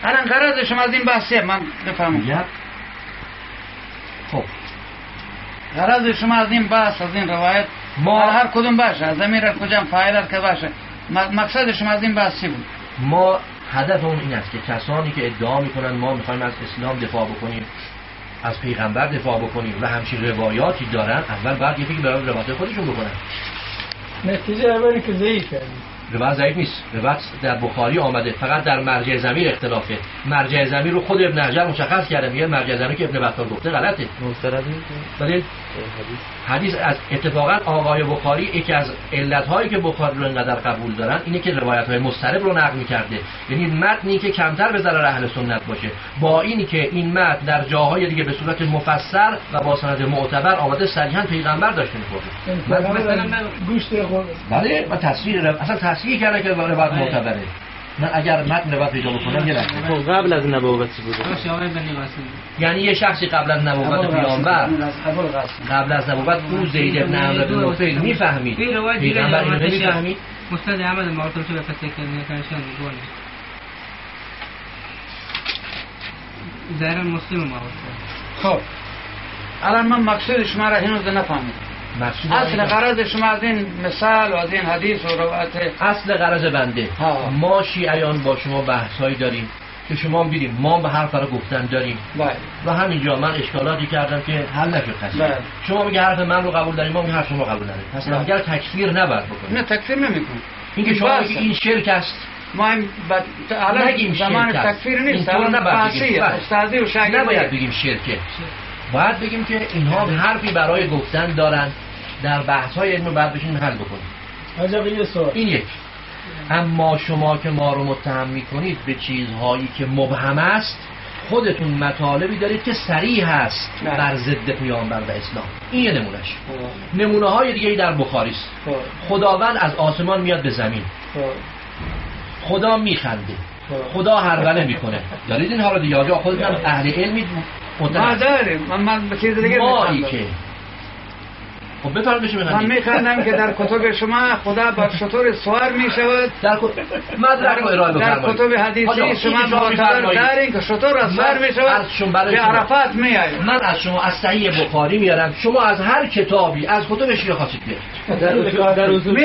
الان غرض شما از این بحثیه من بفهمم. خب. غرض شما از این بحث از این روایت ما هر کدوم باشه از امیر کجا فایده که باشه مقصد شما از این بحث چی بود؟ ما هدف اون این است که کسانی که ادعا می‌کنن ما می‌خوایم از اسلام دفاع بکنیم از پیغمبر دفاع بکنیم و همچین روایاتی دارن اول باید یکی که برای روایت خودشون بکنن. نتیجه اولی که ضعیف کردی روایت ضعیف نیست. روایت در بخاری آمده فقط در مرجع زمیر اختلافه. مرجع زمیر رو خود ابن حجر مشخص کرده میگه مرجع زمیر که ابن بطال گفته غلطه. ولی حدیث از اتفاقا آقای بخاری یکی از علتهایی که بخاری رو اینقدر قبول دارن اینه که روایت های مسترب رو نقل می‌کرده. یعنی متنی که کمتر به ضرر اهل سنت باشه. با اینی که این متن در جاهای دیگه به صورت مفسر و با سند معتبر آمده صریحا پیغمبر داشته میخورده مثلا من- گوشت بله و تصویر اصلا تصویر کرده که روایت معتبره. من اگر متن روایت پیدا بکنم یه لحظه. خب قبل از نبوت بنی قاسم یعنی یه شخصی قبل از نبوت پیامبر ابوالقاسم قبل از نبوت او زید ابن عمرو بن نفیل می‌فهمید. پیغمبر اینو نمی‌فهمید. مستند احمد المعروف شو بفسك انه كان شان يقول زهر المسلم معروف خب. الان من مقصود شما را هنوز نفهمید مقصود اصل. غرض شما از این مثال و از این حدیث و روایت اصل غرض بنده. ها. ما شیعیان با شما بحثایی داریم که شما هم دیدیم. ما به حرف رو گفتن داریم. بله. و همینجا من اشکالاتی کردم که حل نشد قضیه بله. شما میگه حرف من رو قبول داریم ما میگه حرف شما قبول نداریم پس بله. اگر تکفیر نباید نه بکنیم تکفیر نمی‌کنم اینکه شما این شرک است. ما این بد... الان زمان. تکفیر نیست. الان نباید بگیم. استادی و شاگردی نباید بگیم شرکه باید بگیم که اینها حرفی برای گفتن دارن. در بحث های علم بعد بشین حل بکنیم. عجب یه سوال. این یک. اما شما که ما رو متهم می‌کنید به چیزهایی که مبهم است خودتون مطالبی دارید که سریح هست نه. بر ضد پیامبر و اسلام. این یه نمونهش. نمونه های دیگه در بخاری است. خب، خداوند از آسمان میاد به زمین. خب، خدا میخنده. خب. خدا هربله می‌کنه. دارید اینها رو دیگه؟ خودتون اهل علمی ما متهم داریم من من به چیز دیگه مایی می‌خندم. که خب بشه من می‌خوانم که در کتب شما خدا بر شطور سوار می شود در کت- مدرک رو ارائه در کتب حدیثی شما می‌فرمایید. دارین که شطور از سوار من می شود از شما برای به شما. عرفات می آید من از شما از صحیح بخاری میارم شما از هر کتابی از کتب شیعه خواستید بیارید. در اصول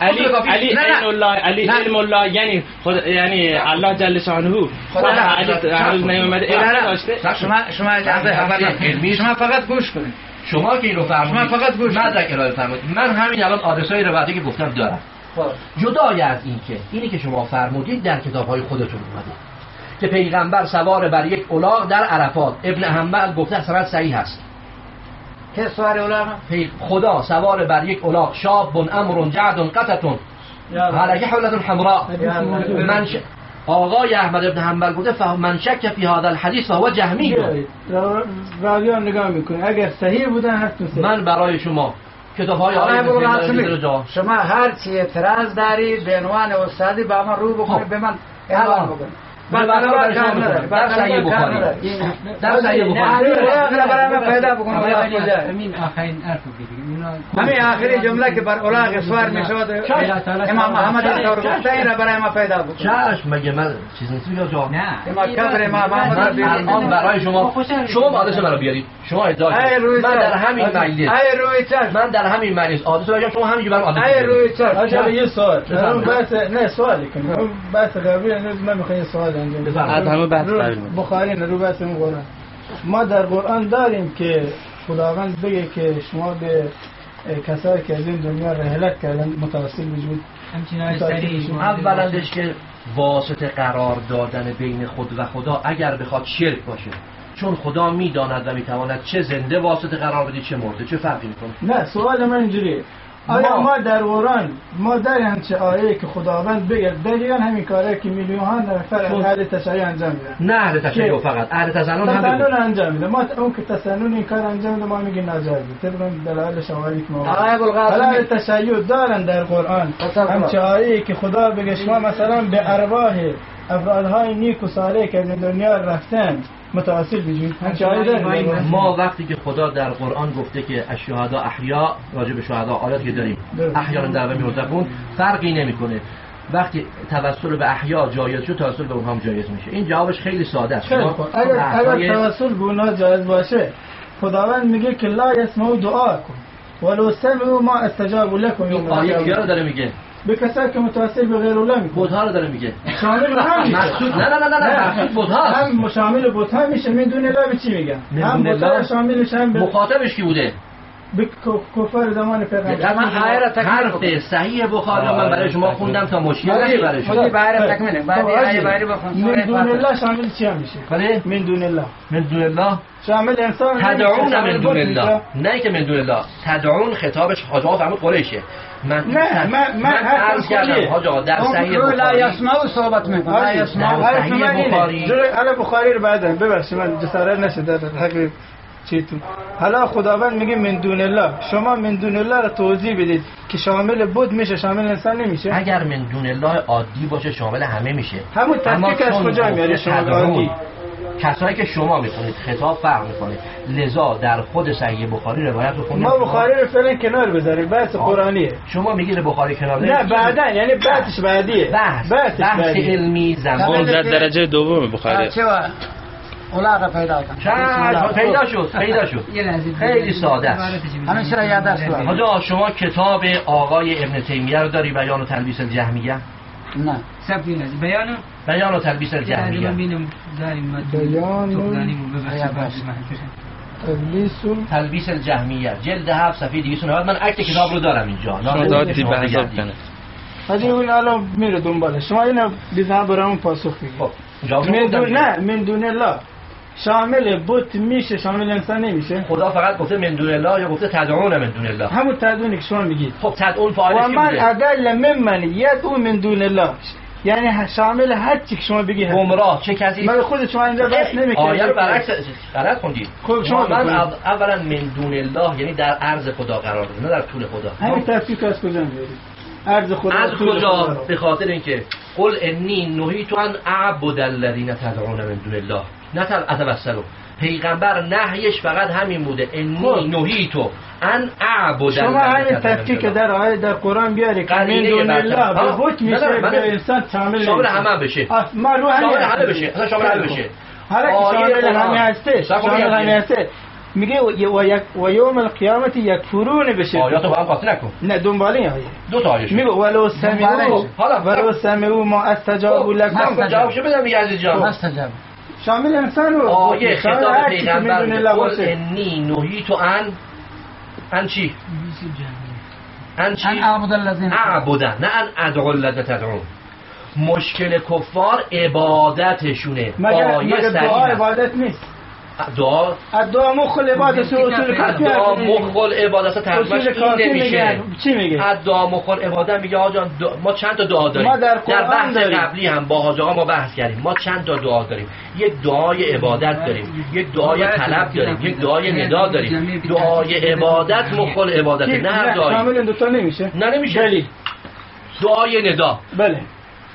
علی علی الله علی. علم الله یعنی خود یعنی الله جل شانه خدا خدا. علی هنوز نیومده. شما شما علمی. شما فقط گوش کنید. شما که این رو فرمودید شما فقط گوش مدرک ارائه فرمودید من همین الان آدرسای روایتی که گفتم دارم. جدای از این که اینی که شما فرمودید در کتاب های خودتون اومده. که پیغمبر سوار بر یک الاغ در عرفات ابن حنبل گفته سند صحیح هست که سوار پی- خدا سوار بر یک الاغ شاب امر جعد قطتون على حولة حمراء. من. آقای احمد ابن حنبل گفته فهم من شک فی هذا الحدیث فهو جهمی. راویان نگاه می‌کنه. اگر صحیح بودن حتما صحیح. من برای شما کتاب های آقای شما هر چی اعتراض داری به عنوان استادی با من رو بکنید خب. به من اعلام الان. شما همین آخری جمله که بر اولاغ سوار می شود. امام محمد رو گفته این را برای ما پیدا بکن چشم مگه من چیز نیست؟ یا جا نه. ما کبر امام محمد را بیارید. الان برای شما. شما آدرس من رو بیارید. شما ادعا من. در همین مجلس. ای روی چشم. من در همین مجلس. آدرس رو بگم شما همینجوری برام آدرس ای. روی چشم. یه سوال. نه سوالی اون بحث قبلی امروز من می‌خوام یه سوال انجام. از همه بحث. بخاری نه رو بحث اون قرآن. ما در قرآن داریم که خداوند بگه که شما به کسایی که از این دنیا رحلت کردن متوسل وجود اولندش که واسطه قرار دادن بین خود و خدا اگر بخواد شرک باشه. چون خدا می‌داند و می‌تواند چه زنده واسطه قرار بدی چه مرده چه فرقی می‌کنه. نه سوال من اینجوریه. آیا ما در قرآن ما در همچه آیه که خداوند بگه دقیقا همین کاره که میلیون ها نفر از اهل تشیع انجام میدن. نه اهل تشیع فقط. اهل تسنن هم تسنن. انجام میده. ما اون که تسنن این کار انجام میده ما میگیم ناجایزه طبق دلایل شواهدی که ما اهل تشیع دارن در قرآن. خطر همچه آیه که خدا بگه شما مثلا به ارواح افرادهای نیک و صالح که از دنیا رفتن در قرآن. ما وقتی که خدا در قرآن گفته که الشهدا احیا راجع به شهدا آیاتی که داریم. احیا در میرزقون فرقی نمی‌کنه. وقتی توسل به احیا جایز شد توسل به اونها هم جایز میشه. این جوابش خیلی ساده است. اگر اگر توسل به اونا جایز باشه خداوند میگه که لا یسمعوا دعاکم ولو سمعوا ما استجاب لكم یوم این آیه داره میگه؟ به کسایی که متوسل به غیر الله می‌کنه. بودها رو داره میگه. شامل. مقصود نه نه نه نه. مقصود بودهاست هم شامل بوت هم میشه. من دون الله به چی میگن من هم الله؟ شامل میشه مخاطبش کی بوده؟ به کفار زمان پیغمبر من آیه تکمیل. صحیح بخاری من برای شما خوندم تا مشکل. نشه برای خودی شما بایر تکمیل بعد خب، آیه آجی، بایر بخون من دون. الله شامل چی میشه؟ بله. من دون الله. من دون الله؟ شامل انسان تدعون من دون. الله. نه که من دون الله. تدعون خطابش حاج آقا فرمود قریشه. من نه، من- من عرض کردم خودیه. حاج آقا در صحیح رو لا بخاری. یسمعوا صحبت می‌کنه. لا یسمعوا در حرف صحیح من. بخاری. حالا بخاری رو بعدن. ببخشید من جسارت نشه در حق چیتون. حالا خداوند میگه من دون الله. شما من دون الله رو توضیح بدید که شامل بود میشه شامل انسان نمیشه؟ اگر من دون الله عادی باشه شامل همه میشه. همون اما تفکیک از کجا میاری گفته شما عادی؟ کسایی که شما می‌خونید خطاب فرق می‌کنه. لذا در خود صحیح بخاری روایت رو خوندم ما بخاری رو فعلا کنار بذاریم بحث قرآنیه. شما میگید بخاری کنار نه. بعدا یعنی بعدش بعدیه. بحث. بحثش بحث بعدیه. علمی زمان. در درجه دوم بخاری چه اولاغ پیدا کن. چشم پیدا شد پیدا شد. خیلی ساده است. همین چرا یاد است حاج آقا، شما کتاب آقای ابن تیمیه رو داری بیان و تلبیس الجهمیه نه. سب یه لحظه. بیانو بیان و تلبیس الجهمیه بیان ال- تلبیس الجهمیه. جلد هفت صفحه 290 من عکس کتاب رو دارم اینجا. دادی به حساب. کنه حاجی اون الان میره دنباله شما اینو بیزن برامون پاسخ بگید خب جواب من. دون نه من دون الله شامل بت میشه شامل انسان نمیشه. خدا فقط گفته من دون الله یا گفته تدعون من دون الله. همون تدونی که شما میگید. خب تدعون و فاعلش کی من اقل ممن یدعو من دون الله. یعنی شامل هر چی که شما بگید. گمراه چه کسی؟ مگه خود شما اینجا بحث نمی‌کنید آیه رو برعکس غلط خوندید. خب شما من اولا من دون الله یعنی در عرض خدا قرار نه در طول خدا. همین تفکیک از کجا میارید عرض خدا از کجا. به خاطر اینکه قل انی نهیت ان اعبد الذین تدعون من دون الله. نه تل اتوسلوا پیغمبر نهیش فقط همین بوده انی خب. نهیت ان اعبد شما همین تفکیک الله. در آیه در قرآن بیاری که من قرینه دون. الله؟ به به انسان شامل شامل. همه بشه ما رو همین شامل همه. بشه اصلا شامل همه بشه حالا که شامل. همه هسته شامل. همه هسته میگه و, یک- یوم القیامت یکفرون بشه آیاتو با هم قاطی نکن نه دنباله این آیه دو تا آیه. میگه ولو سمعوا حالا ولو سمعوا ما استجابوا خب، لكم من جوابشو بدم دیگه عزیز جان مستجاب شامل انسان رو. آیه خطاب پیغمبر قل باشه انی نهیت ان ان چی؟ ان چی؟ ان اعبد الذین اعبدن نه ان ادعو الذین تدعون. مشکل کفار عبادتشونه. مگر آیه مگر دعا. عبادت نیست؟ دعا. مخل عبادت و اصول کافی دعا. مخل عبادت ترجمهش این کافی نمیشه. چی میگه؟ دعا مخل عبادت میگه آقا جان دعا- ما چند تا دعا داریم؟ ما در قرآن بحث داریم. قبلی هم با حاج آقا ما بحث کردیم. ما چند تا دعا داریم؟ یک دعای عبادت داریم. یک دعای طلب داریم. یک دعای ندا داریم. دعای عبادت مخل عبادت نه هر نه دعایی شامل این دوتا نمیشه. نه نمیشه. بله دعای ندا. بله.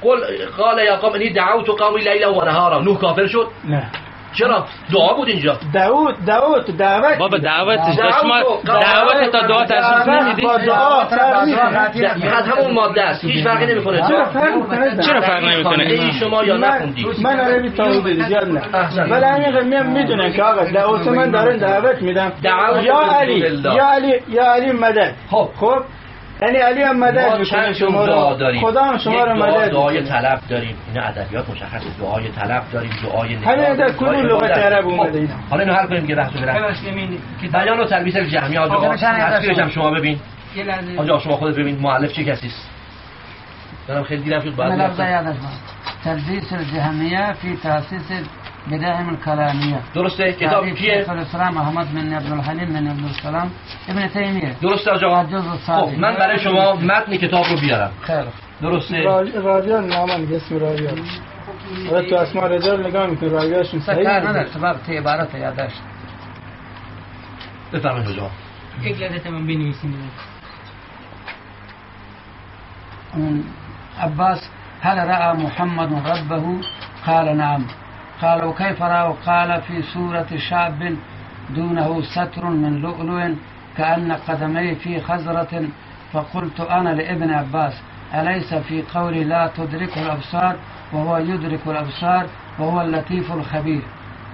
قل قال یا قوم انی دعوت قومی لیلا و نهارا. نوح کافر شد؟ نه. چرا؟ دعا بود اینجا. داوود داوود دعوت. بابا دعوتش دعوت شما دعوت تا دعا تشخیص دعوت نمیدی با دعا فرق نیست. از همون ماده است. هیچ فرقی نمی‌کنه. چرا؟ فرق می‌کنه چرا فرق نمی‌کنه؟ ای شما یا نخوندید من عربی تا زیاد نه. ولی همین من می‌دونم که آقا دعوت من دارن دعوت میدم دعوت یا علی. یا علی یا علی مدد. خب. خب؟ یعنی علی هم مدد می‌کنه چند شما دعا رو داریم. خدا هم شما رو مدد دعای. طلب داریم. اینا ادبیات مشخص دعای طلب داریم دعای ندا همین در دعای لغت. عرب خب، اومده اینا؟ حالا اینو حل کنیم که بحثو برم کتاب بیان و تلبیس آج خب، آقا تصویرش هم شما ببین. یه لحظه. آج آقا شما خودت ببین مؤلف چه کسی است. دارم خیلی دیرم شد بعد تلبیس الجهمیه فی تاسیس بدائم الكلامية. درسته؟ کتاب کیه؟ شيخ الإسلام أحمد بن عبد الحليم بن عبد السلام ابن تيمية درسته آقا خب من برای شما متن کتاب رو بیارم. خير درسته؟ نامه میگه اسم راجیان حالا تو اسماء رجال نگاه می‌کنی راجیانشون صحیح سكر میگه. ندار سبب تی عبارت یادداشت. بفرمایید حاج آقا یک لحظه من بنویسیم. من عباس هل رأى محمد ربه؟ قال نعم. قال وكيف رأى قال في سورة شاب دونه ستر من لؤلؤ كأن قدميه في خزرة. فقلت أنا لابن عباس أليس في قولي لا تدركه الأبصار؟ وهو يدرك الأبصار وهو اللطيف الخبير.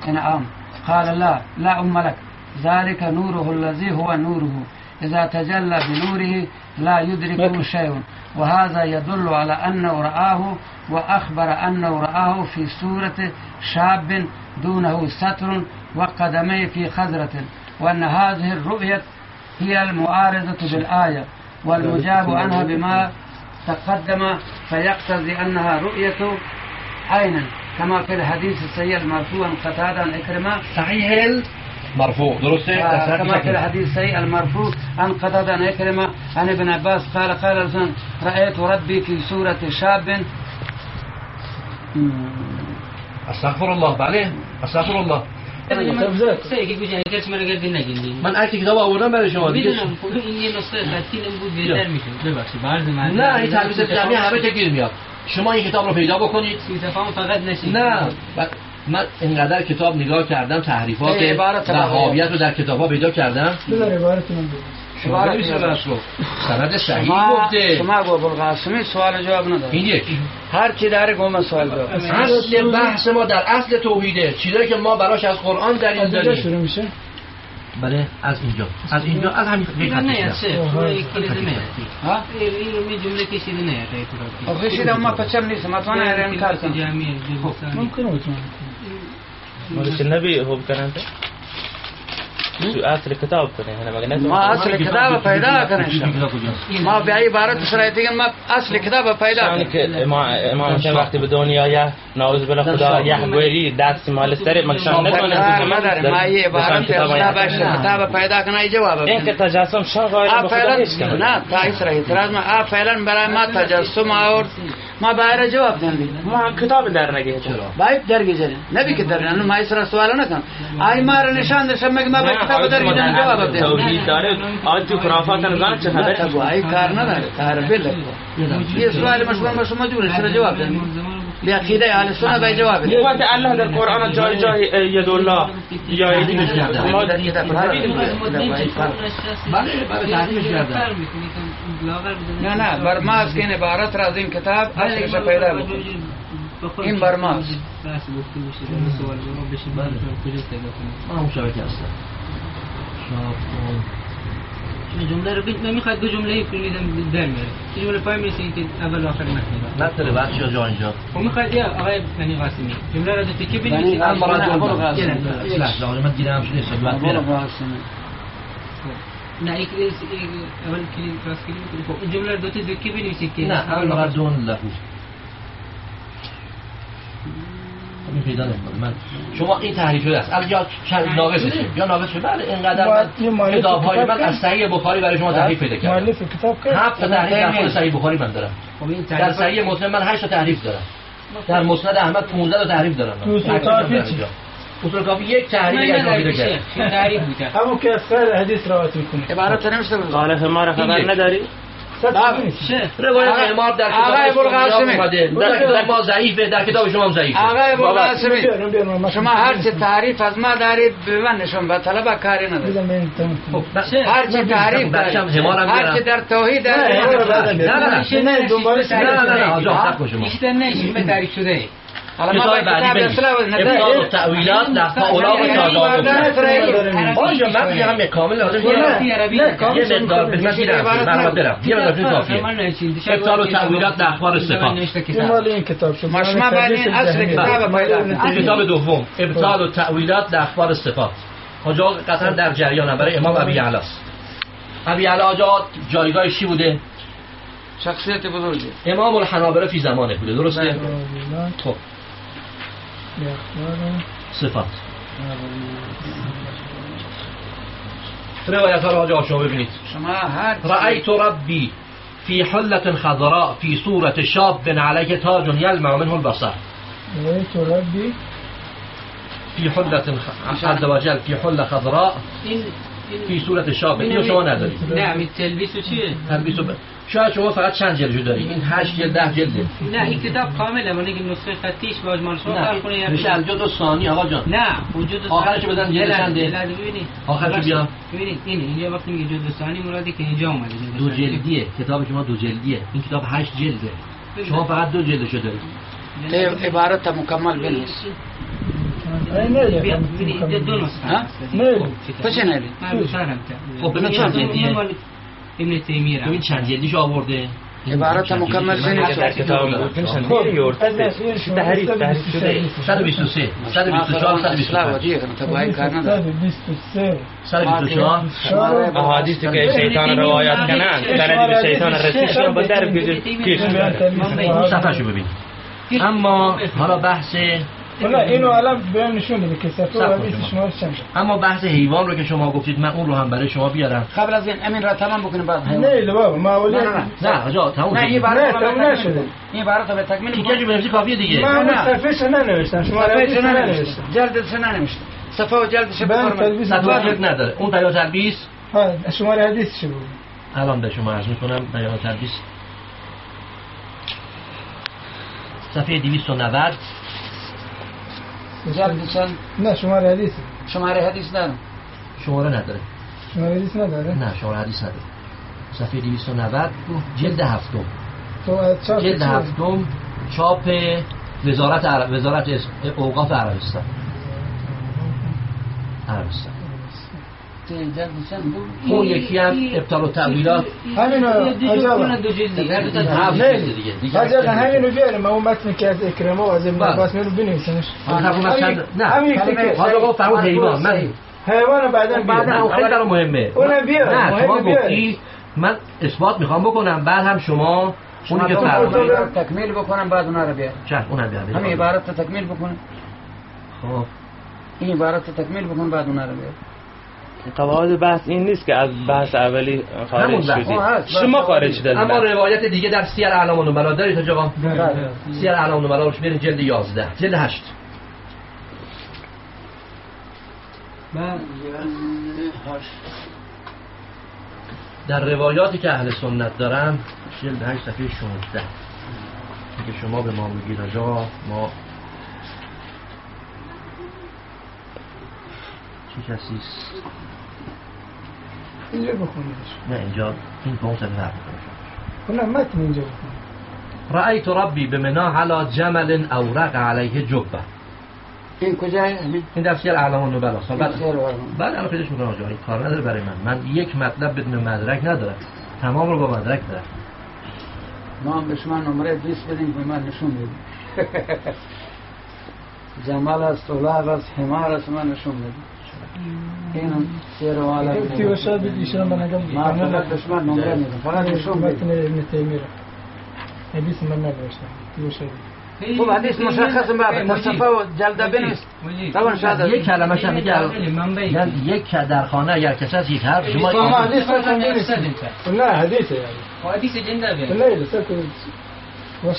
نعم. قال لا لا أم لك. ذلك نوره الذي هو نوره. إذا تجلى بنوره لا يدركه شيء. وهذا يدل على أنه رآه وأخبر أنه رآه في سورة شاب دونه ستر وقدميه في خزرة وأن هذه الرؤية هي المعارضة بالآية والمجاب عنها بما تقدم فيقتضي أنها رؤية عين كما في الحديث السيء المرفوع عن قتادة عن إكرمة صحیح مرفوع. درسته آه، كما في. الحديث السيء المرفوع. عن قتادة عن إكرمة عن ابن عباس قال قال رسول رأيت ربي في سورة شاب. أستغفر الله. بله أستغفر الله. من عکس کتاب آوردم برای شما دیگه نه این تلویز جمعی همه تگیر میاد شما این کتاب رو پیدا بکنید نه من اینقدر کتاب نگاه کردم تحریفات وهابیت رو در کتاب ها پیدا کردم. بذار عبارت من. شما رو سند صحیح شما گفته. شما گو ابوالقاسمی سوال جواب نداره این یک. هر چی داره گو من سوال جواب اصل بحث ما در اصل توحیده. چیزایی که ما براش از قرآن دلیل داریم. شروع میشه؟ بله از اینجا. از اینجا از همین یک خط کشیدم. ها؟ آخه شده ما پچم نیست ما تو نه انکار کنم ممکن بتونم. مالش النبي هو كان اصل الكتاب كان هنا ما اصل کتاب پیدا کنه؟ ما به عبارت سره دیگه ما اصل کتاب پیدا کنه که امام امام كان وقتی به دنیا یا نعوذ بالله خدا یا گویی دست مال سر مکشان نکنه ما یه عبارت کتاب کتاب پیدا کنه ای جواب این که. تجسم شان به خدا هیچ کنه نه تا اس را اعتراض ما آ فعلا برای ما تجسم آورد ما باید جواب دادیم ما کتاب در نگه چرا؟ باید درگیزه نبی که در نه ما اسرا سوال نکن آی ما را نشان داشتم مگه ما به جواب آج تو خرافات نگاه چه خبره نتگو ای کار نداره کار بله. یه سوال مشغول ما شما مجبور چرا جواب دادیم به عقیده اهل سنت باید جواب بدیم وقت الله در قرآن جای جای ید الله یا تحریمش کردن. ما در کتاب بله بله نه نه بر ما از که این عبارت را از این کتاب اصلش را پیدا بکن این بر ماست من اون شبکه هستم شاب کن. جمله رو بید نمی‌خواد دو جمله میدم در میاره یه جمله پای می‌رسه اول و آخر متن نداره بچه ها جا اینجا. خب می‌خواد یا آقای بنی قاسمی؟ جمله رو بنی بنویسید قاسمی. من برای ابو دون القاسم. یه لحظه. آقا من دیرم شده برم نه یک اول کلید کلاس کلید خب این جمله رو دو تا تیکه بنویسید که نه اول فقط دون خب این پیدا نمی‌کنه. من شما این تحریف شده است. یا ناقصشه یا ناقصشه بله اینقدر من کتاب های من. از صحیح بخاری برای شما تحریف پیدا کردم. مؤلف کتاب کرد هفت تا تحریف در خود صحیح بخاری من دارم. خب این در صحیح مسلم من 8 تا تحریف دارم. در مسند احمد 15 تا تحریف دارم. اصول کافی یک تحریف پیدا نه کرد بوده. همون که از خیر حدیث روایت می‌کنه عبارت نمیشه قال ما را خبر. نداری؟ روایت امام در کتاب در کتاب ما ضعیفه در کتاب شما هم ضعیفه آقای من شما هر چه تعریف از ما دارید به من نشون به طلبه کاری نداره بذار من تمام کنم. خب نه هر چه تعریف بچه‌م دارید حمارم هر بیارم. چه در توحید نه دارید نه نه نه، نه، نه نه دنبال نه نه نه آجا حق شما بیشتر نه شیمه تعریف شده ای حالا ما کتاب به بعدی کتاب بنویس. اصلا و ابطال و تعویلات در فاولا و یعنی تازاد مردان آجا من میگم کامل لازم یه یه مقدار خدمت میرم من برم. یه مقدار فیلم کافیه. ابطال و تعویلات در اخبار صفات این مال این کتاب شد. اصل کتاب پیدا کنید. کتاب دوم. ابطال و تعویلات در اخبار صفات حاج آقا قطعا در جریانم برای امام ابی علاء است. ابی علاء آجا جایگاه چی بوده؟ شخصیت بزرگی. امام الحنابلة فی زمانه بوده. درسته؟ خب. صفات. روایت ها را شما ببینید شما هر چی- رأيت ربي في حلة خضراء في صورة شاب عليه تاج يلمع منه البصر. رأيت ربي في حلة عز وجل في حلة خضراء في صورة شاب. اینو شما ندارید تلبیس و چیه؟ تلبیس و ب- شاید شما فقط چند جلدشو دارید؟ این هشت جلد ده جلده نه این کتاب کامله من که نسخه خطیش باز مال شما فرق کنه. نه میشه الجد و ثانی آقا جان. نه وجود آخرشو بزن جلد چنده؟ ببینید. آخرشو بیا. ببینید این اینجا وقتی میگه جلد ثانی مرادی که اینجا اومده دو. جلدیه. کتاب شما دو جلدیه. این کتاب هشت جلده. شما فقط دو جلدشو دارید. عبارت مکمل بنویس. دو نسخه. خب ببین چند جلدیه؟ مال ابن تیمیه ببین چند جلدیشو آورده عبارت. مکمل. در کتاب میورد تحریف تحریف شده 123 124 125 ودیه تو باید کار نداره 124 احادیثی که شیطان روایت کنن به شیطان رسیدشون با در پیش اون صفحه ببین اما حالا بحث والله اینو الان بیان نشون بده که صفحه صفحه شما اما بحث حیوان رو که شما گفتید من اون رو هم برای شما بیارم. قبل از این امین را تمام بکنیم بعد حیوان. نه بابا ما نه نه نه. نه آجا تموم نه این شد به تمام نشده. این عبارت رو به تکمیل بکن. جو بنویسی کافیه دیگه. من نه. صفحهش ننوشتم شما صفحه ننوشتم. جلدش ننوشته صفحه و جلدش بفرمایید تلویز صفحه نداره. اون بیان تلبیس ها شماره حدیث بود؟ الان به شما عرض می‌کنم بیان تلبیس صفحه 290 جلد چند نه شماره حدیث. شماره حدیث دارم شماره نداره. شماره حدیث نداره؟ نه شماره حدیث نداره. صفحه 290 جلد هفتم. تو از چاپ جلد؟ هفتم چاپ وزارت عرب... وزارت اوقاف عربستان. عربستان. اون یکی هم ابطال و تعویلات همینو عجبا دو جلدی هر دو تا هفت نه. جلد دیگه. دیگه حاجا همینو بیارم اون متن که از اکرمه و از ابن بله. عباس میرو بنویسنش. اون همین یک کلمه تیکه حالا گفت فرمود حیوان من حیوان بعدا بعد بیارم اون خیلی برای مهمه. اونم بیار نه شما بیار. گفتی من اثبات می‌خوام بکنم. بعد هم شما اونی که فرمودید تکمیل بکنم بعد اونا رو بیار. چشم اونم بیار. همین عبارت رو تکمیل بکنم. خب. این عبارت رو تکمیل بکن بعد اونا رو بیار. قواعد بحث این نیست که از بحث اولی خارج هست. شما خارج شدید اما روایت دیگه در سیر اعلام و نبلا دارید تا آقا؟ بله. سیر اعلام و نبلا روش برید جلد 11 جلد 8 در روایاتی که اهل سنت دارن جلد 8 صفحه 16 که شما به ما میگید آجا ما چه کسی است؟ اینجا بخونیش نه اینجا این به اون صفحه فرق می‌کنه. اونم متن اینجا بخون رأيت ربي بمنا على جمل أورق عليه جبة این کجای همین؟ این سیر اعلام و نبلا است. بعد بعد الان پیداش می‌کنم آجا کار نداره برای من. من یک مطلب بدون مدرک ندارم. تمام رو با مدرک دارم. ما هم به شما نمره 20 بدیم به من نشون بدیم جمال است اولاد است حمار است من نشون بدیم ما حدیث من شاید خب حدیث مشخص باب مصطفى و جلده بنویس طبعا شاید یک کلمه شم میگه من یک در خانه اگر کسی از یک حرف شما شما حدیث نه حدیثه یعنی حدیث جنده بیان نه لسه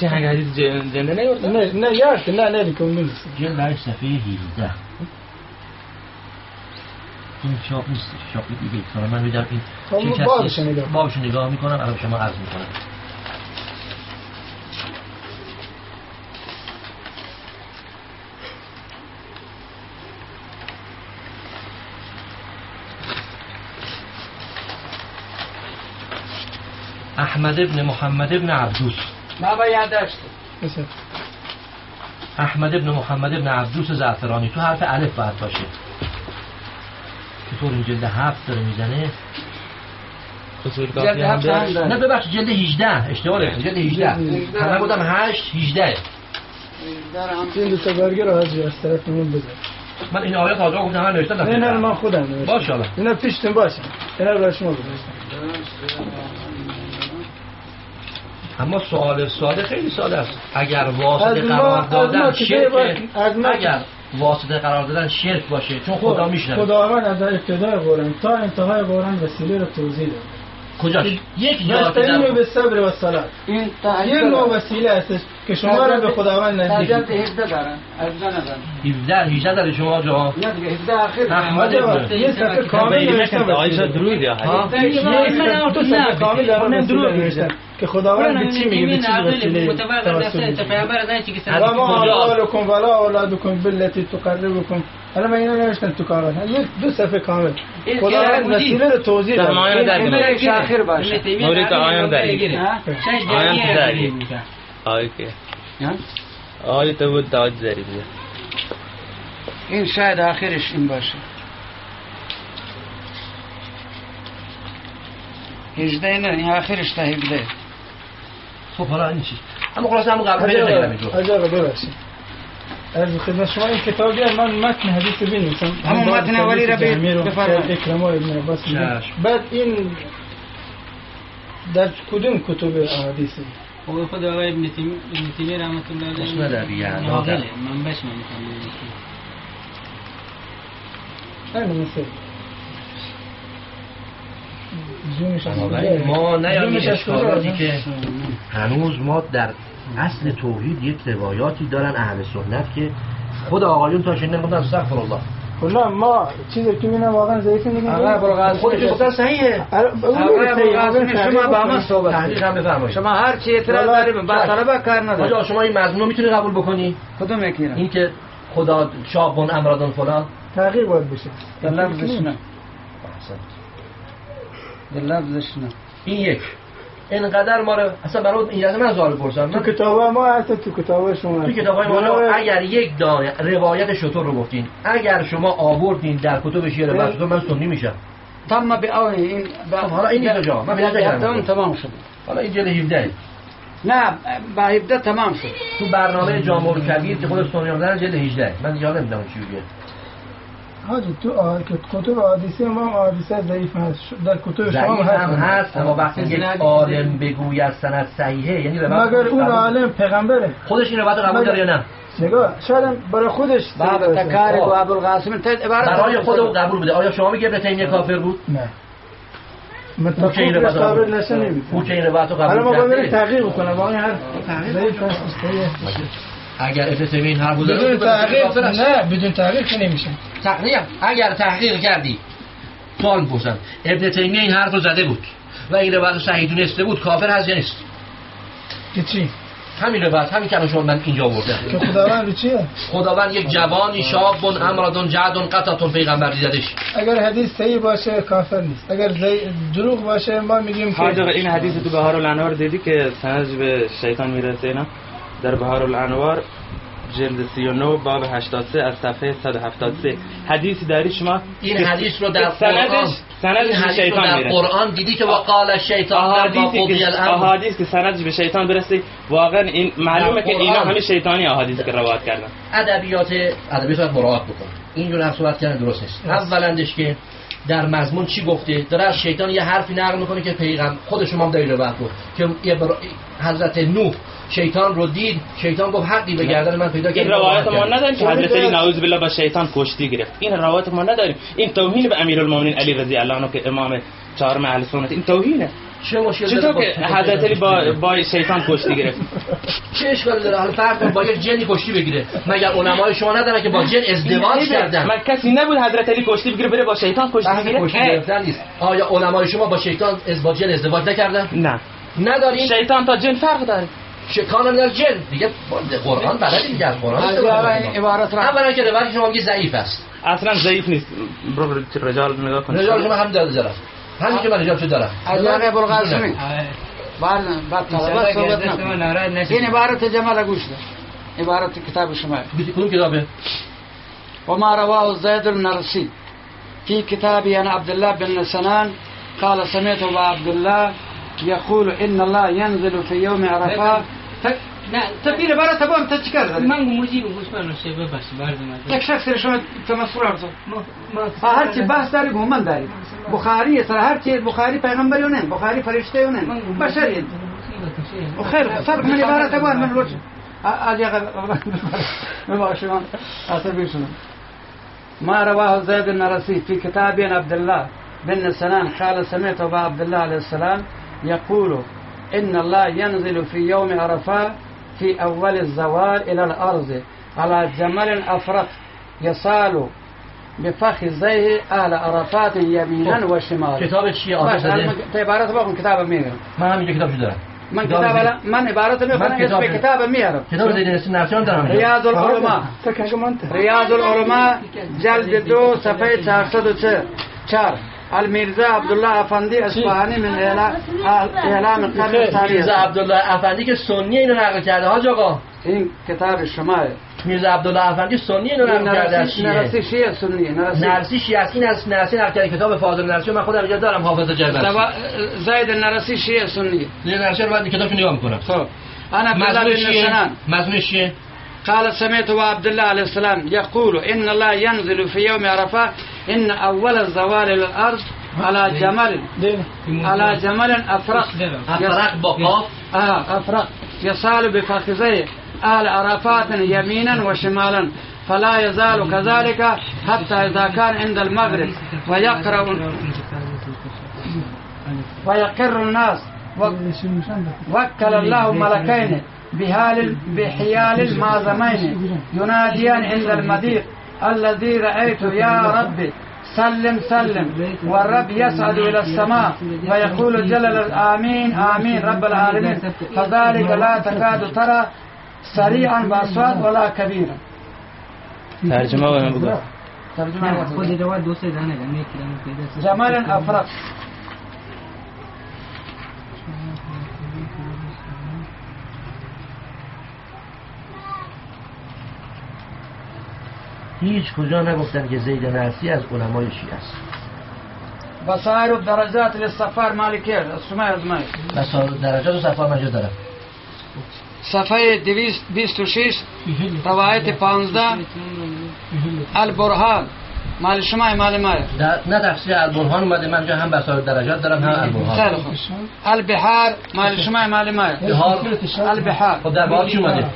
چه هنگ حدیث جن- جنده نیورد نه نه یارت نه نه بنویسید جلد هشت صفحه 17 این چاپ نیست چاپ دیگه کار من میدم این خب، چه بابش کسی نگاه. بابش نگاه می‌کنم الان شما عرض می‌کنم. احمد ابن محمد ابن عبدوس. ما باید داشت مثلا احمد ابن محمد ابن عبدوس زعفرانی. تو حرف الف باید باشه. چطور این جلد هفت داره می‌زنه. اصول کافی هم. نه ببخش جلد 18 اشتباه دارم جلد 18 من بودم 8 18 این دو تا برگه رو حاجی از طرف من بزن من این آیات حاضر گفتم من نوشتم نه نه من خودم نوشتم. باشه حالا اینا پیشتون باشه. اینا رو برای شما گذاشتم اما سوال ساده خیلی ساده است. اگر واسطه از قرار از دادن که شرک از که- اگر واسطه قرار دادن شرک باشه چون خدا میشنوه. خداوند از ابتدای قرآن تا انتهای قرآن وسیله رو توضیح داد کجاش یک جا که در- به صبر و صلات. این یه نوع وسیله هستش که شما را به خداوند نزدیک می‌کنه. 17 دارن 17 ندارن 17 18 داره شما جا نه دیگه 17 آخر. احمد. یه صفحه کامل نکنه آیشا وسیله. دروید یا ها؟ حدیث یک صفحه- کامل دارن وسیله نوشتن که خداوند به چی میگه؟ به چی وسیله توسل می‌کنه. و ما اموالکم ولا اولادکم بالتي تقربكم حالا من اینا نوشتن تو کاغذ یک دو صفحه کامل. که وسیله رو توضیح در داد. در گیره. یک آخر باشه. آیان داری. ها؟ آیان داری. آیه که ها؟ آیه تو بود داد این شاید آخرش این باشه. 18 نه این آخرش تا 17 خب حالا این چی؟ اما خلاص همون قبل اینجا عجب ببخشید. از خدمت شما این کتاب بیار من متن حدیث بنویسم همون هم متن اولی را بفرمایید. اکرم و ابن عباس. بعد این در کدوم کتب احادیثی و خود آقای ابن تیمی ابن تیمی رحمت الله علیه اسم نداری، یعنی. ناقله منبعش من. همین مثل زومش از؟ ما کجا؟ اشکالاتی که هنوز ما در اصل توحید یک روایاتی دارن اهل سنت که خود آقایون تا شنیدن گفتن استغفر الله. کلا ما چیزی که می‌بینم واقعا ضعیفی میگیم آقا ابوالقاسم خودشون گفتن صحیحه. آقای ابوالقاسم شما با ما صحبت تحقیق هم بفرمایید. شما هر چی اعتراض داریم با طلبه کار نداره شما این مضمون می‌تونی قبول بکنی؟ کدوم یکی این که خدا شابون امرادون فلان. تغییر باید بشه. در لفظش نه. در لفظش نه. این یک. اینقدر ما رو اصلا برای این من سوال پرسم تو کتاب ما حتی تو کتاب شما تو کتاب ما بله. اگر یک دانه روایت شطور رو گفتین اگر شما آوردین در کتب شعر و شطور من سنی میشم. تم به اون این خب، حالا این اینجا جا. من به. یادم تمام شد. حالا این جلد 17 نه با 17 تمام شد. تو برنامه جامع کبیر که خود سنی آمدن جلد 18 من یاد نمی‌دونم چی میگه. حاجی تو آه... کتب حادثه ما هم حادثه ضعیف هست. در کتب شما هم هست. اما وقتی یک عالم بگوید سند صحیحه یعنی روایت مگر اون قبول- عالم پیغمبره؟ خودش این روایت رو قبول داره یا نه؟ نگاه شاید برای خودش باب. تکارب و ابوالقاسم تا عبارت برای خود او قبول بوده. آیا شما میگه ابن تیمیه کافر بود؟ نه. او که این روایت قبول نشه او که این روایت رو حالا قبول ما باید تحقیق واقعا هر ضعیف هست صحیح هست. اگر ابن تیمیه این حرف تحقیق کافر است. نه بدون تحقیق که نمیشه. تحقیق. اگر تحقیق کردی سوال می‌پرسم. ابن تیمیه این حرف رو زده بود و این روایت رو صحیح دونسته بود کافر هست یا نیست؟ چی؟ همین روایت همین که شما من اینجا آوردم. که خداوند رو چیه؟ خداوند یک جوانی شابون امرادون جعدون قطعتون پیغمبر دیدش اگر حدیث صحیح باشه کافر نیست. اگر زی... دروغ باشه ما میگیم که این حدیث تو بهار الانوار دیدی که سند به شیطان می‌رسه نه؟ در بهار الانوار جلد 39 باب 83 از صفحه 173 حدیثی داری شما؟ این حدیث رو در سندش سندش به شیطان در می‌رسه. قرآن دیدی که وقال الشیطان لما احادیثی قضی که الامر. احادیث که سندش به شیطان برسه. واقعا این معلومه که اینا. همه شیطانی احادیث که روایت کردن. ادبیات ادبیات مراعات بکن. اینجور حرف صحبت کردن درست نیست. اولندش که در مضمون چی گفته؟ داره از شیطان یه حرفی نقل می‌کنه که پیغمبر خود شما هم دلیل روایت گفت که حضرت نوح شیطان رو دید شیطان گفت حقی به گردن من پیدا کرد این روایت ما نداریم که حضرت علی درست. نعوذ بالله با شیطان کشتی گرفت. این روایت ما نداریم. این توهین به امیرالمومنین علی رضی الله عنه که امام چهارم اهل سنت این توهینه. چه مشکل داره چطور که حضرت علی با با شیطان کشتی گرفت؟ چه اشکالی داره؟ حالا فرض کن با یک جنی کشتی بگیره. مگر علمای شما ندارن که با جن ازدواج کردن؟ من کسی نبود حضرت علی کشتی بگیره بره با شیطان کشتی بگیره؟ کشتی. گرفتن نیست. آیا علمای شما با شیطان از با جن ازدواج نکردن؟ نه. ندارین؟ شیطان تا جن فرق داره. شیطان من از جن. دیگه قرآن بلدی دیگه از قرآن عبارت را اولا که روایت شما میگه ضعیف است. اصلا ضعیف نیست. برو رجال نگاه کن. رجال شما هم داره دارم. همین که من رجال دارم. از آقا ابوالقاسمی. بعد بعد طلبه صحبت نکن. این عبارت جمال گوش ده عبارت کتاب شما. کدوم کتابه وما رواه زيد النرسي في كتابه عن عبد الله بن سنان. قال سمعت أبا عبد الله يقول إن الله ينزل في يوم عرفات. تبير برا تبغى أنت تشكر و موجي ومشبع نشيبه بس بعد ما تكشف سر شو تمسورة ما ما هر چی بحث داری به من داری بخاری سر هر چی بخاری پیغمبری نه بخاری فرشته نه و خیر فرق منی برای عبارة هم من الوجه هذه غير شلون أسبيب شنو ما رواه زید النرسي فی كتاب عبدالله بن سنان خال سمعت و با عبدالله عليه السلام یقولو إن الله ينزل في يوم عرفة في أول الزوال إلى الأرض. على جمل أفرق يصال بفخ زيه أهل عرفات يمينا وشمالا. كتاب الشيء أفرق طيب عرفت بكم كتاب مين ما هم كتاب شده؟ من كتاب لا من عبارة میخوانم كتاب کتاب كتاب کتاب الناس نسناسیون ترى رياض العلماء. رياض العلماء جلد دو صفحه 404 المیرزا عبدالله افندی اصفهانی من اعلام اعلام قرن میرزا عبدالله افندی که سنی اینو نقل کرده. حاج آقا. این کتاب شماه میرزا عبدالله افندی سنی اینو این نقل کرده نرسی شیعه. شیعه سنی نرسی نرسی شیعه است. این از نرسی نقل کرده. کتاب فاضل نرسی من خودم اینجا دارم. حافظ سوا- زید نرسی شیعه سنی. زید نرسی رو بعد کتابشو نگاه می‌کنم. خب. انا عبدالله بن سنان. مضمون چیه قال سمعت عبد الله عليه السلام يقول إن الله ينزل في يوم عرفة إن أول الزوال إلى الأرض على جمل على جمل أفرق. أفرق با قاف آه أفرق. يصال بفخذيه أهل عرفات يمينا وشمالا. فلا يزال كذلك حتى إذا كان عند المغرب. ويقرأ ويقر الناس. وكل الله ملكين. بهال بحيال المعظمين يناديان عند المضيق الذي رأيت يا ربي. سلم سلم. والرب يصعد إلى السماء ويقول جلل آمين آمين رب العالمين. فذلك لا تكاد ترى سريعا بأصوات ولا كبيرا. ترجمة و من بگو ترجمة خود روایت هیچ کجا نگفتن که زید نرسی از علمای شیعه است. بصائر الدرجات للصفار مالكير السماء الزماء بس درجات و صفحه مجا دارم. صفحه 226 روایت 15 البرهان. مال شما مال ما. نه تفسیر البرهان اومده من جا هم بسار درجات دارم هم البرهان. خیلی خوب. البحار مال شما مال ما. البحار. خب در بهار چی اومده؟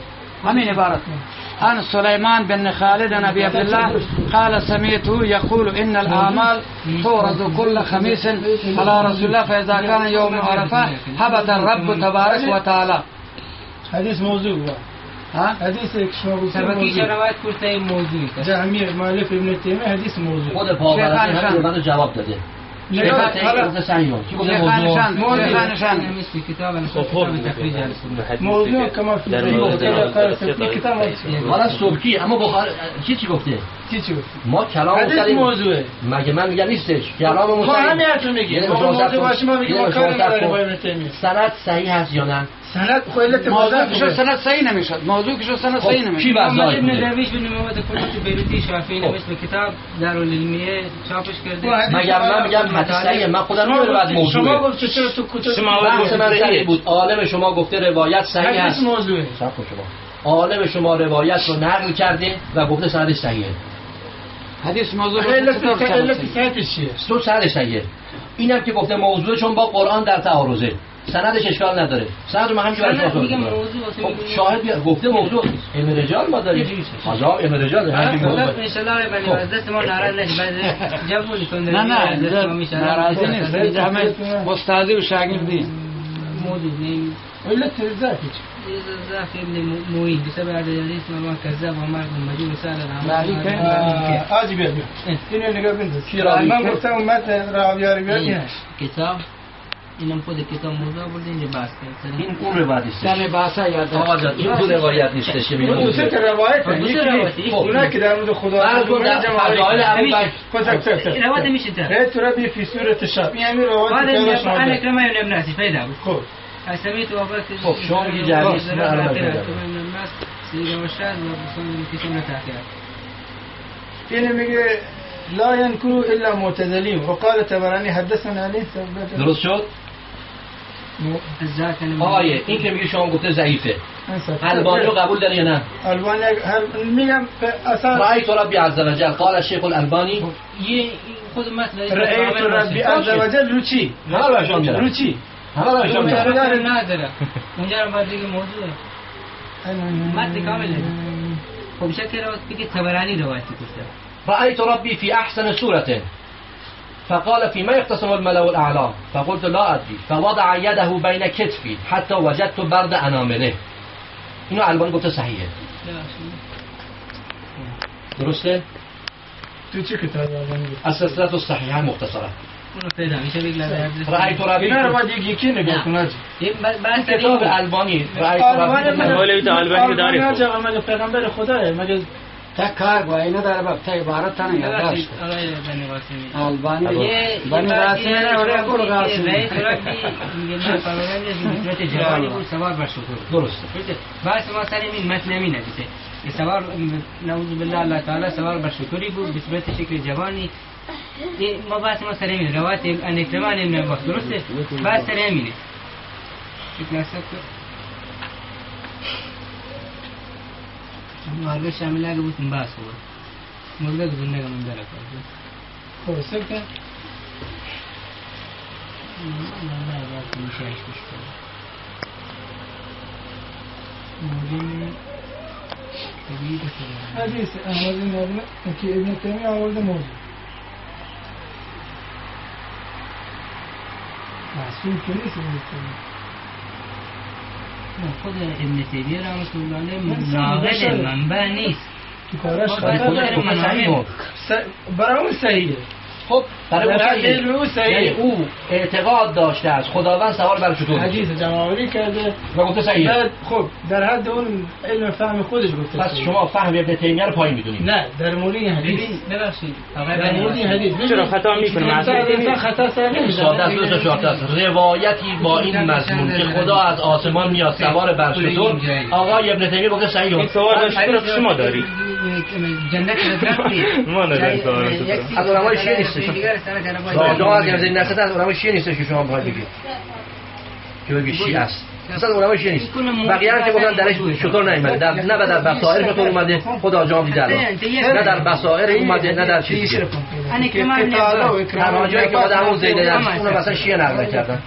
همین عبارت. عن سليمان بن خالد عن أبي عبد الله قال سمعته يقول إن الأعمال تورد كل خميس على رسول الله فإذا كان يوم عرفة هبط الرب تبارك وتعالى. حديث موضوع. ها؟ حديث موضوع. روایت موضوعی است. جهمی مالک ابن تیمیه حدیث موضوع. خود شیخ همین رو جواب داده؟ موضوع خب كتاب حالا صبحی اما بخار چی چی گفته چی چی؟ ما کلام کردیم مگه من میگم نیستش کلام خب همین مستقیم حرف میگی یه ما موضوع. باشه ما میگیم ما صبر نداریم سند صحیح هست یا نه سند خیلی موضوع تمازن كشو سنة سينا مشهد موضوع كشو سنة خب سينا کی مشهد محمد وضاحت ابن بوده درویش بن محمد فروت بیروتی شافعی خب. نوشت به کتاب دارالعلمیه چاپش کرده. خب، مگر من میگم حدیث صحیحه من خودم نمی‌دونم بعد شما موضوعه. گفت چرا تو کتب شما صحیح. صحیح بود. عالم شما گفته روایت صحیح حدیث صبر کن شما. عالم شما روایت رو نقل کرده و گفته سندش صحیحه حديث موضوع علت علت چیه؟ تو سندش صحیحه اینم که گفته موضوع چون با قرآن در تعارضه. سندش اشکال نداره. سند رو من خب می‌گم. شاهد بیار گفته موضوع. علم رجال ما داریم. حالا علم رجال داریم. همین موضوع. خب انشالله بنی از دست ما نشی بعد جوونی کن لا لا ناراضي نیست. اینجا همه مستاذی و شاگردی موضوع علت ذاتی ذاك ابن بسبب هذا الحديث ما كذاب وما مجنون سال مالك. آجی بیا بیا. اینو نگاه بنداز. اینم خود کتاب موضوع بود اینجا بحث کرد این اون روایت سنة باسا یاد آقا جان این دو روایت نیستش که میگم اون دو سه روایت. یکی اونا که در مورد خدا فضائل ابو بکر. تک تک تک روایت میشه تا رأيت ربي في سورة الشعب این همین روایت بعد که داشت انا ابن فايدة خب. سميت وفاة خب، شما میگی پیدا. الناس سيدنا والشاذ وفي سنة تأخيرات این میگه لا ينكروا الا معتزلين وقال تبراني حدثنا عليه درست شد؟ آیه این که میگه شما گفته ضعیفه. البانی رو قبول داری یا نه؟ البانی میگم اصلا رأیت ربی عز وجل قال الشیخ الالبانی يه خذ مثلا رأيت ربي عز وجل رو چی؟ همه رو برشان رو چی؟ همه رو برشان میارم نادرة مجرد ما تيجي موضوع. متن کامل خب شکل روایت بگید تبرانی روایت کرده رأيت ربي في أحسن سورة فقال فيما يختصم الملأ الأعلى فقلت لا أدري. فوضع يده بين كتفي حتى وجدت برد أنامله. اینو البانی گفته صحیحه درسته؟ تو چه کتابی البانی السلسلة الصحيحة مختصرة. اونو پیدا میشه رأيت ربي اینا رو باید یک یکی نگاه کن حاجی. بحث کتاب البانی. ربي مگه- مولوی آلبانی داری آلبانی خب. پیغمبر خداه مگه تک کار با اینو در باب تا عبارت تنه یادداشت بنی قاسمی البانی بنی قاسم نه ولی اقول قاسم رئیس ربی میگه نه فرمانده نسبت جوانی بود سوار بر شکر درسته. بحث ما سر این متن همینه دیگه که سوار نعوذ بالله الله تعالی سوار بر شکری بود به صورت شکل جوانی. ما بحث ما سر همینه روایت ان اکرمان درسته. بحث سر همینه. شکل مرگه شامل اگه بود بحث بود مرگه گزنده که من داره کرد خب سکت حدیث احمد بن که ابن تیمیه آورده موضوع معصوم که نیست خود ابن تیمیه رحمت الله ناقل. منبع نیست تو کارش خب، خود. س- برای اون صحیحه خب برای یعنی او اعتقاد داشته است. خداوند سوار بر شطور میشه. حدیث جمعآوری کرده. و گفته صحیحه بعد خب در حد اون علم فهم خودش گفته پس. شما فهم ابن تیمیه رو پایین می‌دونید. نه در مورد این حدیث. ببخشید. آقای در بنی مورد این. حدیث. چرا خطا می‌کنه انسان خطا سر است روایتی با این مضمون که خدا از آسمان میاد سوار بر شطور آقای ابن تیمیه گفته این صحیحه سوال که شما داری؟ از علمای شیعه نیستش. کلمات راجع از گرزه نسد از علمای شیعه نیستش که شما بخواید بگید. که بگید شیعه است از علمای شیعه نیست. بقیه هم که گفتن درش شطور نیومده. در نه در بصائر شطور اومده. خدا جواب دیده نه در بصائر اومده نه در چیز دیگه انا كمان تنها جایی که آدم همون زیده درش اونو مثلا شیعه نقل کردن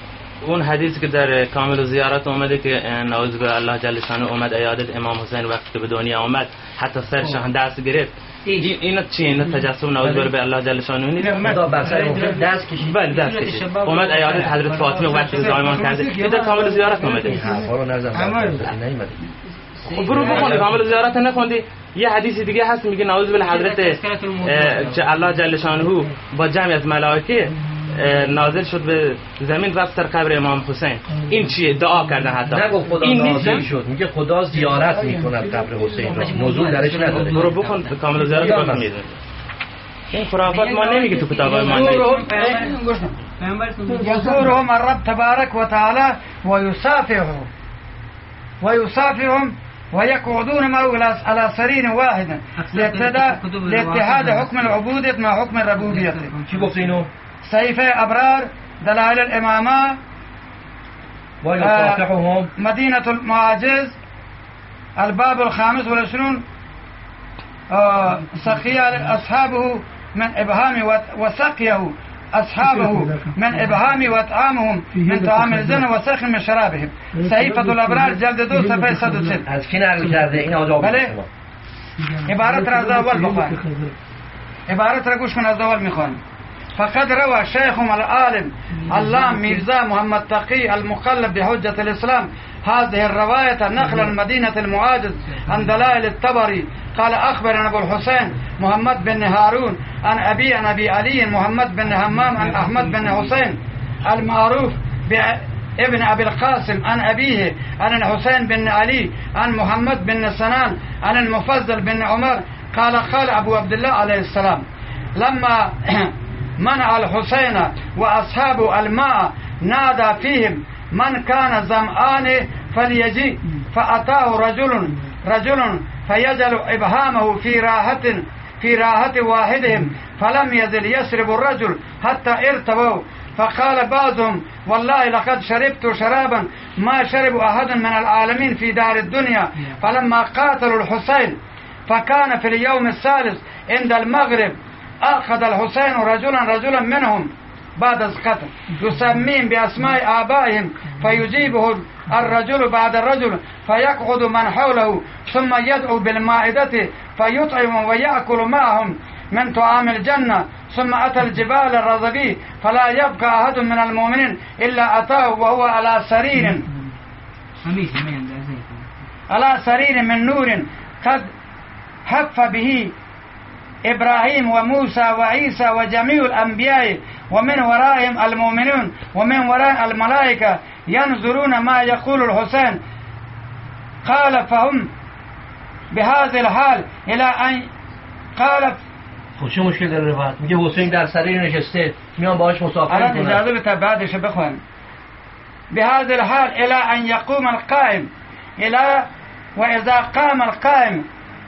اون حدیث که در کامل و زیارت اومده که نعوذ به الله جل شانه اومد ایادت امام حسین وقتی که به دنیا اومد حتی سرش هم دست گرفت. این اینا چی؟ اینا تجسم نعوذ به الله جل شانه نیست؟ خدا بر سر محسن دست کشید. بله دست کشید. اومد ایادت حضرت فاطمه وقتی که زایمان کرده این در کامل زیارت اومده. رو نزن. نیومده خب برو بخونی کامل زیارت نخوندی. یه حدیث دیگه هست میگه نعوذ بالله حضرت الله جل شانه با جمعی از ملائکه نازل شد به زمین رفت سر قبر امام حسین. این چیه؟ دعا کردن حتی. خدا این نازل شد. میگه خدا زیارت می‌کند قبر حسین را. نزول درش نداره. برو بخون کامل و زیارت بخون می‌دونی این خرافات ما نمیگه تو کتاب ما نیست. يزورهم الرب تبارك وتعالى ويصافحهم ويصافحهم ويقعدون معه على- على سرير واحد. لاتحاد لاتحاد حكم العبودية مع حكم الربوبية کی گفت اینو؟ سيف أبرار دلائل الإمامة و یصافحهم مدينة المعاجز الباب الخامس والعشرون. آه، سقي أصحابه من إبهام وسقيه أصحابه من إبهام وإطعامهم من طعام الزنا وسخ من شرابهم. صحيفة الأبرار جلد دو صفحة 106 از کی نقل کرده این. عبارت را از اول بخوان عبارت را گوش کن از اول میخوان فقد روى شيخهم العالم علام ميرزا محمد تقي المقلب بحجة الإسلام هذه الرواية نقلا المدينة المعاجز عن دلائل الطبري. قال أخبرنا أبو الحسين محمد بن هارون عن أبي عن أبي علي محمد بن همام عن أحمد بن حسين المعروف ابن أبي القاسم عن أبيه عن الحسين بن علي عن محمد بن سنان عن المفضل بن عمر. قال قال أبو عبد الله عليه السلام. لما منع الحسين وأصحاب الماء نادى فيهم من كان زمآن فليجي فأتاه رجل رجل فيجل إبهامه في راحة في راحة واحدهم فلم يزل يشرب الرجل حتى ارتووا فقال بعضهم والله لقد شربت شرابا ما شرب أحد من العالمين في دار الدنيا. فلما قاتلوا الحسين فكان في اليوم الثالث عند المغرب أخذ الحسين رجلا رجلا منهم بعد از قتل يسميهم بأسماء آبائهم فيجيبه الرجل بعد الرجل فيقعد من حوله ثم يدعو بالمائدة فيطعم ويأكل معهم من طعام الجنة ثم أتى الجبال الرضبي فلا يبقى أحد من المؤمنين إلا أتاه وهو على سرير. على سرير من نور قد حف به إبراهيم وموسى وعيسى وجميع الأنبياء ومن ورائهم المؤمنون ومن وراء الملائكة ينظرون ما يقول الحسين. قال فهم بهذا الحال إلى أن قال خب چه مشکل داره روایت میگه حسین در سریر نشسته میان باهاش مسافر میکنن اجازه بده بعدش بخوان. بهذا الحال إلى أن يقوم القائم إلى وإذا قام القائم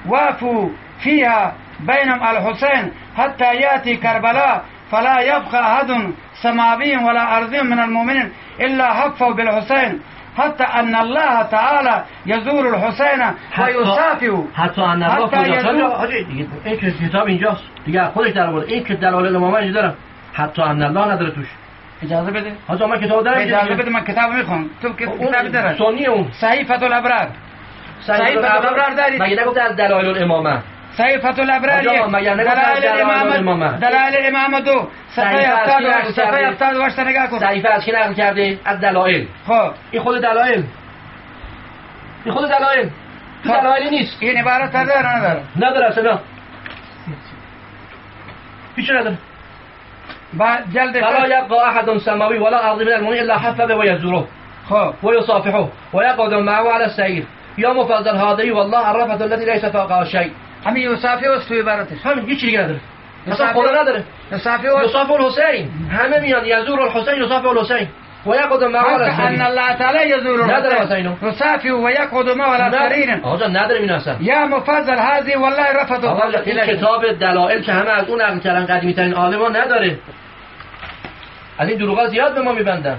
وافوا فيها بينهم الحسين حتى يأتي كربلاء فلا يبقى أحد سماوي ولا أرضي من المؤمنين إلا حفوا بالحسين حتى أن الله تعالى يزور الحسين ويسافه حتی ان الله این که کتاب اینجاست. دیگه خودش در مورد این که دلایل امامه دارم حتی ان الله نداره توش. اجازه بده. حاجی من کتاب دارم اجازه بده من کتاب می‌خوام تو کتاب داره سنی اون. صحیفة الأبرار صحیفة الأبرار دارید مگه نگفته از دلایل الامامه؟ صحيفة الأبرار. دلائل دلائل الإمامة. دلائل الإمامة دو صفحه هفتاد کی و- نقل صفحه کرده؟ هفتاد و هشت نگاه کن صحیفه از کی نقل کرده از دلایل خب این خود دلایل این خود دلایل تو. دلایلی نیست این عبارت داره نداره نداره أصلا هیچ نداره جلد فلا يبقى أحد سماوي ولا ارضي من المؤمنين إلا حفظ ويزوره. ويصافحه. ويقعد معه على السعير. يا مفضل هذه والله الرفث التي ليس فوقها شيء. همین یوسافی است تو عبارتش همین هیچ دیگه نداره. اصلا خدا نداره. یوسافی است يصافح الحسين همه میان. یزور يصافح الحسين ويقعد معه على حتى أن السرير الله تعالى يزور ندر الحسين وسينه. يصافي ويقعد معه على سرير آقا نداره این اصلا. يا مفضل هذه والله رفض آقا این کتاب دلائل که همه از اون نقل کردن قدیمی ترین عالما نداره. از این دروغا زیاد به ما میبندن.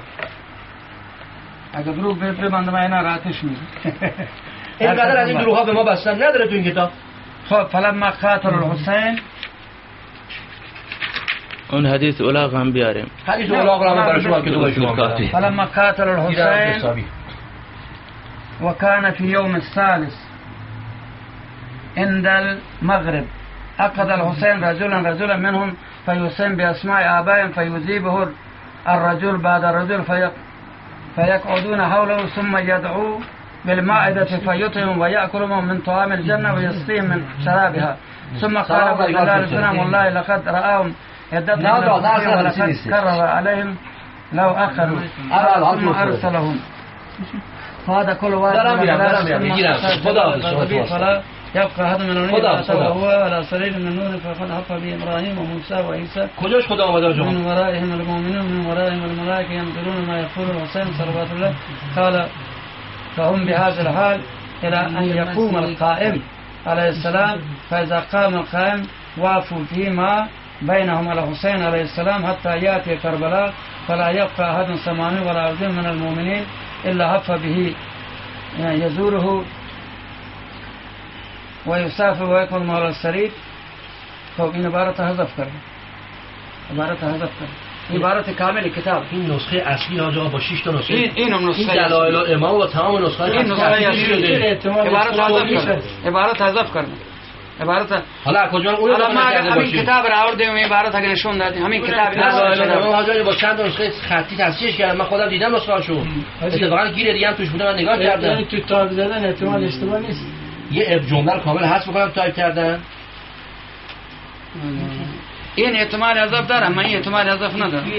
اگه دروغ ببندم اینا راتش میده اینقدر از این دروغا به ما بستن. نداره تو این کتاب. فلما قاتل الحسين اون حدیث أولاغ هم بیاریم حدیث أولاغ را برای شما کافی. می‌دم. فلما قاتل حسابی. وكان في يوم الثالث عند المغرب أخذ الحسين رجلا رجلا منهم فيسم بأسماء آبائهم فيجيبه الرجل بعد الرجل فيق فيقعدون حوله ثم يدعو بالمائدة فيطعم ويأكلهم من طعام الجنة ويسقيهم من شرابها. ثم قال بالله السلام والله لقد رآهم يدتهم ولقد كرر عليهم لو أخروا ثم أرسلهم. فهذا كل واحد يبقى هذا من النور فهو على سرير من النور فقد حط به إبراهيم وموسى وعيسى. كلش خدا آمده جمع من ورائهم المؤمنون من ورائهم الملائكة ينظرون ما يقول الحسين صلوات الله. قال فهم بهذا الحال إلى أن يقوم القائم عليه السلام فإذا قام القائم وافوا فيما بينهم على حسين عليه السلام حتى يأتي كربلاء فلا يبقى أحد سماني ولا أرض من المؤمنين إلا هف به. يعني يزوره ويسافر ويكون على السرير خب این عبارت حذف عبارت حذف کرد عبارت کامل کتاب. این نسخه اصلی آجا با 6 تا نسخه. این اینم نسخه این دلایل امام و تمام نسخه این نسخه اصلی. عبارت حذف کرد عبارت حذف کرد عبارت حالا کجا؟ اون ما همین کتاب را آوردیم این عبارت اگر نشون دادیم همین کتاب نسخه شده حاجی با چند نسخه خطی تصحیحش کردم. من خودم دیدم نسخه‌شو اتفاقا گیر دیگه هم توش بوده من نگاه یعنی کردم. تو تاب زدن احتمال اشتباه نیست. یه اب جمله رو کامل حذف کنم تایپ کردن. این احتمال حذف داره من این احتمال حذف ندارم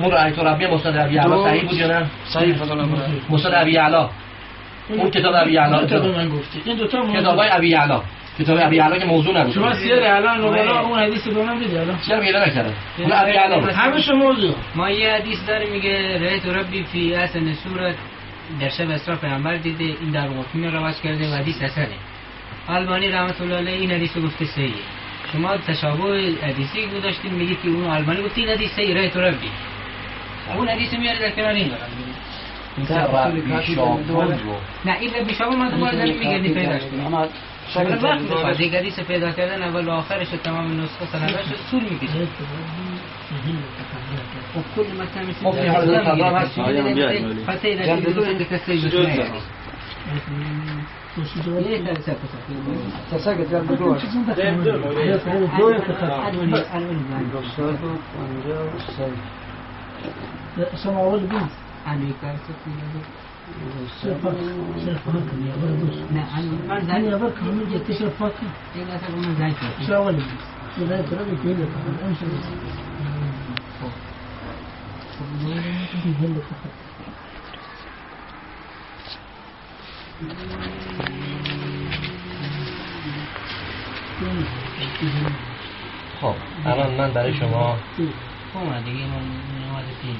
اون رأی تو ربی مستند ابی اعلا صحیح بود یا نه؟ صحیح فضل الله مستند ابی اعلا اون کتاب ابی تا به من گفتی. این دو تا. کتابای ابی اعلا کتاب ابی اعلا که موضوع نبود. شما سیر الان نبلا اون حدیث به من بدی الان؟ چرا پیدا نکردم اون ابی بود. همش موضوع. ما یه حدیث داره میگه رایت ربی فی احسن صورت در شب اسرا پیامبر دیده این در مطمئن رواج کرده و حدیث حسنه. البانی رحمت الله علیه این حدیث گفته صحیحه. شما تشابه حدیثی گذاشتین میگید که اون البانی گفته این حدیث صحیح رایت ربی اون حدیث میاره در کنار این نه این ربی شما ما دوباره داریم میگردیم پیداش کنیم. اما وقت دیگه حدیث پیدا کردن اول و آخرش تمام نسخه سندش طول می‌کشه. خب کل مثلا مثل خب تساقط جنب دور سمع ولد بنت عليك سلفك سلفك يا ولد نعم يا بركة من جت سلفك إلا تقوم زعيم شو ولد إذا تربي كذا أمشي خب الان من برای شما هو دیگه من تین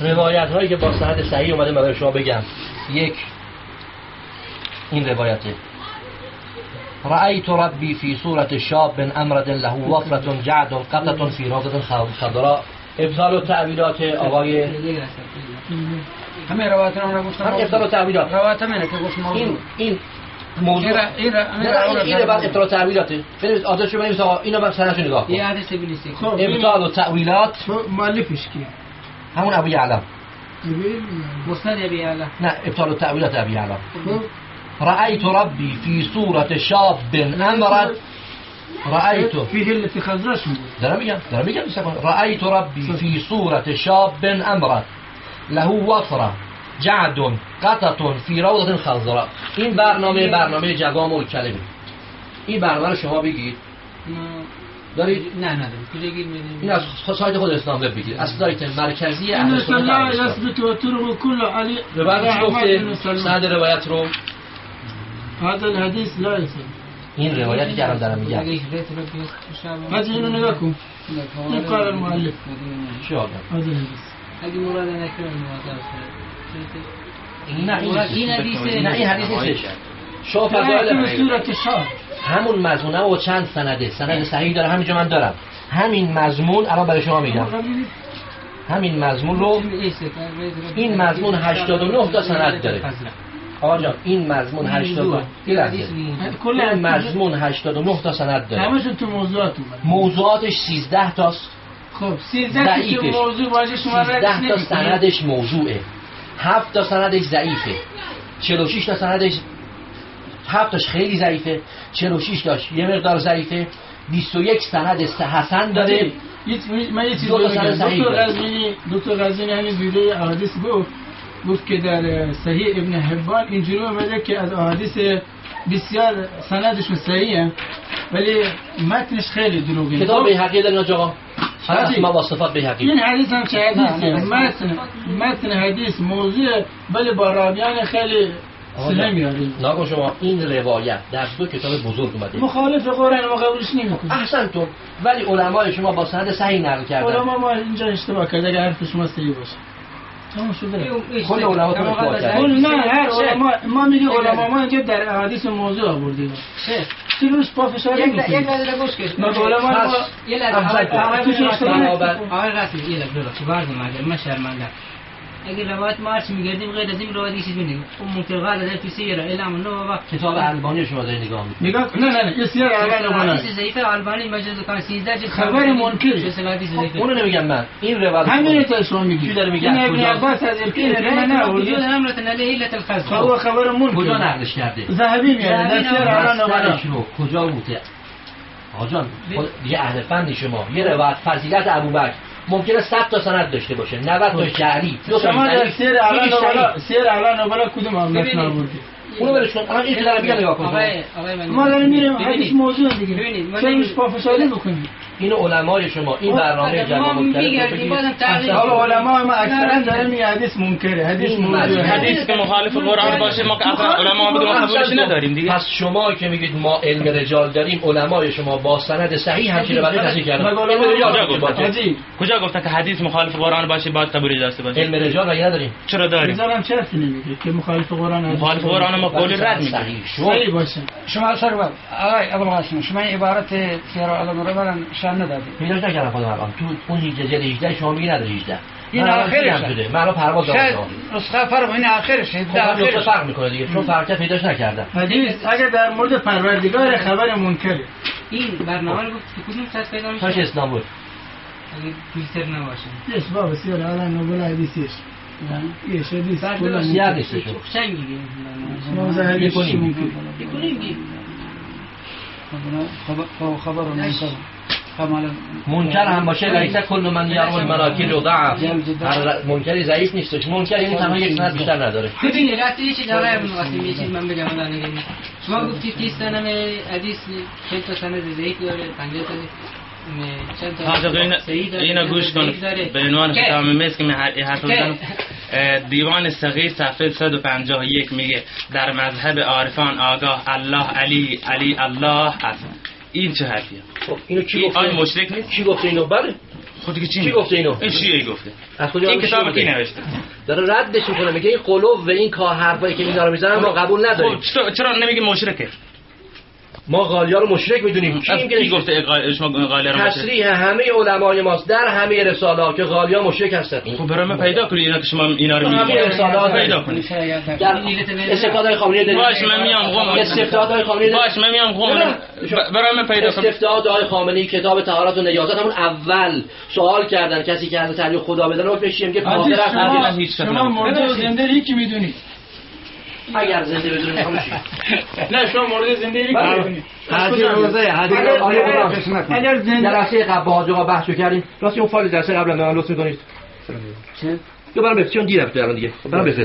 روایت هایی که با سند صحیح اومده من برای شما بگم. یک این روایته. رأيت ربي في صورة شاب أمرد له وفرة جعد قطة في روضة خضراء. ابطال و تعبیرات آقای همه روایت رو گفتم هم ابطال و تعبیرات روایت همینه که گفت موضوع این این موضوع این این این این این بعد ابطال و تعبیراته بنویس آدرس رو بنویس آقا. اینو من سندش نگاه کن. یه حدیث بنویسی خب ابطال و تعویلات شو مؤلفش کی؟ همون ابو یعلم. مسند ابي اعلى نه ابطال و تعویلات ابو یعلم. خب. رأيت ربي في صورة شاب أمرد رأيت فيه خزرش موجود دارم میگم دارم میگم. رأيت ربي في صورة شاب أمرد له وفرة جعد قطة في روضة خضراء. این برنامه برنامه جوام و کلمه این برنامه رو شما بگید. دارید نه نه کجا گیر این از سایت خود اسلام وب بگید از سایت مرکزی اهل سنت الله و كل علي به بعدش گفته. سند روایت رو. هذا الحديث لا يثبت این روایتی که الان دارم میگم. نلاقوا إن قال المؤلف چی آقا هذا الحديث اگه مراد موافق نه این این حدیثه نه این حدیث رأيت فضائل سورة الشهر همون مضمونه و چند سنده. سند صحیح داره همینجا من دارم. همین مضمون الان برای شما میگم. همین مضمون رو این مضمون 89 تا سند داره. آقا جان این مضمون 89 یه لحظه. این مضمون 89 تا سند داره. همشون تو موضوعات موضوعاتش 13 تاست. خب سیزده که ضعیفش. موضوع باشه شما 13 تا سندش موضوعه. 7 تا سندش ضعیفه. 46 تا سندش 7 تاش خیلی ضعیفه. 46 تاش یه مقدار ضعیفه. 21 سند حسن داره. من یه چیز دو تا بگم. سند صحیح دکتر. غزنی دکتر غزنی همین ویدیو احادیث گفت. گفت که در صحیح ابن حبان اینجوری اومده که از احادیث بسیار سندشون صحیحه ولی متنش خیلی دروغه. کتاب بیهقی دارین آج آقا صحیح. اسما و صفات بیهقی این حدیث هم چه حدیثه؟ متن متن حدیث موضوع ولی با راویان خیلی میاری ناگو شما این روایت در دو کتاب بزرگ اومده. مخالف قرآن ما قبولش نمی‌کنه احسنتون ولی علمای شما با سند صحیح نقل کردن. علما ما اینجا اشتباه کرده اگر حرف شما صحیح باشه. تمام شده کل علما تو. کل نه هر علما ما میگه علما ما اینجا در احادیث موضوع آوردیم. چی روش پافشاری یک یک می‌کنیم لحظه گوش کش. ما علما ما یه لحظه. آقای قاسم یه لحظه ببخشید. ماجر ما شرمنده. اگر روایت ما هرچی میگردیم غیر از این روایت یه چیز بینیم اون منتقال در فی سیره اعلام النوبه کتاب البانی شما دارین نگاه می‌کنید. نگاه. نه نه نه. اعلان بنا حدیث ضعیف البانی؟ مجلد کان 13 جلد خبر منکری. سلسله حدیث ضعیف اونو نمیگم من. این روایت همین تا شما میگی. چی داره میگه؟ این ابن کجا؟ عباس از این الکین نه نه وجود آورده. امرة علیه علت الخزر. فهو خبر کجا منکر نقلش کرده ذهبی میاد بنا مصدرش رو کجا بوده؟ آقا جان خود- یه اهل فن شما. یه روایت فضیلت ابوبکر. ممکنه 100 تا سند داشته باشه 90 تا جعلی دو تا شما در سیر یکیش بنا صحیح. سیر اعلان بنا کدوم ببینید. آوردی اونو برش کن. الان این که میگم نگاه کن. آقای آقای من ما داریم میریم. حدیث موضوع دیگه. ببینید، روش پافشاری بکنیم. اینو علمای شما این برنامه خب، جواب ما مختلف رو میگردیم، بگید. بازم تغییر احسن. حالا علما ما اکثرا دارن میگه حدیث منکره حدیث این مذهب. حدیث که مخالف قرآن باشه ما که اصلا علما بدون قبولش. نداریم دیگه؟ پس شما که میگید ما علم رجال داریم علمای شما با سند صحیح همچین روایت تصحیح کردن. کجا که گفتن که حدیث مخالف قرآن باشه باید قبولی داشته باشه؟ علم رجال مگه نداریم؟ چرا داریم؟ بذارم چه رفتی نمیگه که مخالف قرآن مخالف قرآن ما قول رد میگه. صحیح باشه. شما سر آقای ابوالقاسم شما این عبارت سیر علم رو شان ندادی پیداش نکردم خودم الان تو اون 18 جلد 18 شما میگی نداره 18 این آخرش شده. من پرواز شاید نسخه فرق این آخرش خب آخرش فرق می‌کنه دیگه. چون فرق پیداش نکردم. حدیث اگر در مورد پروردگار خبر منکره این برنامه رو گفت که کدوم ساعت پیدا میشه؟ اسلام بود اگه توییتر نباشه. یس بابا بسیار حالا نوبل حدیثیش. یه حدیث کلا سیار نیستش چنگی می‌کنیم. ممکن بکنیم خبر خبر منکر منکر هم باشه لیس کل من یرون المراکل و ضعف. هر منکری ضعیف نیستش. منکر یعنی تنها یک سند بیشتر نداره. ببین رفته یه چیز آقای ابن قاسم یه چیز من بگم الان نگم شما گفتید 30 تا نمه حدیث چند تا سند ضعیف داره 50 تا این داره، اینو تا گوش کن داره. به عنوان ختام مس که من هر حرف بزنم دیوان صغیر صفحه 151 میگه در مذهب عارفان آگاه الله علی علی الله هست این چه حرفیه؟ خب اینو کی این گفته؟ آیا مشرک نیست؟ کی گفته اینو؟ بله. خود که چی کی؟ گفته اینو؟ این شیعه گفته؟ از کجا این کتاب؟ کی نوشته؟ داره ردش می‌کنه میگه این قلوب و این کار حرفایی که اینا رو می‌زنن ما قبول نداریم. خب چرا نمیگه مشرکه؟ ما غالیا رو مشرک می‌دونیم. کی از میگه کی گفته شما قاله رو مشرک؟ تصریح همه علمای ماست در همه رساله ها که غالیا مشرک هستن. خب برای من پیدا کنید اینا که شما اینا رو همه میگید. رسالات. پیدا کنید. در استفاده خامنه‌ای داریم. باش من میام قوم استفتاء خامنه‌ای باش من میام قوم برای من پیدا کن استفتاء دعای خامنه‌ای کتاب طهارت و نجاست همون اول سوال کردن کسی که حضرت علی خدا بدن رو پیش میگه کس شما مورد زنده یکی می‌دونید. اگر زنده بدونیم خاموشی نه شما مورد زنده یکی بله. روزه اگر- زنده جلسه قبل با حاجی آقا بحث کردیم. راستی اون فایل جلسه قبل من لطف می‌کنید. چه؟ یا برام بفرستید چون دیر رفته الان دیگه. برام بفرست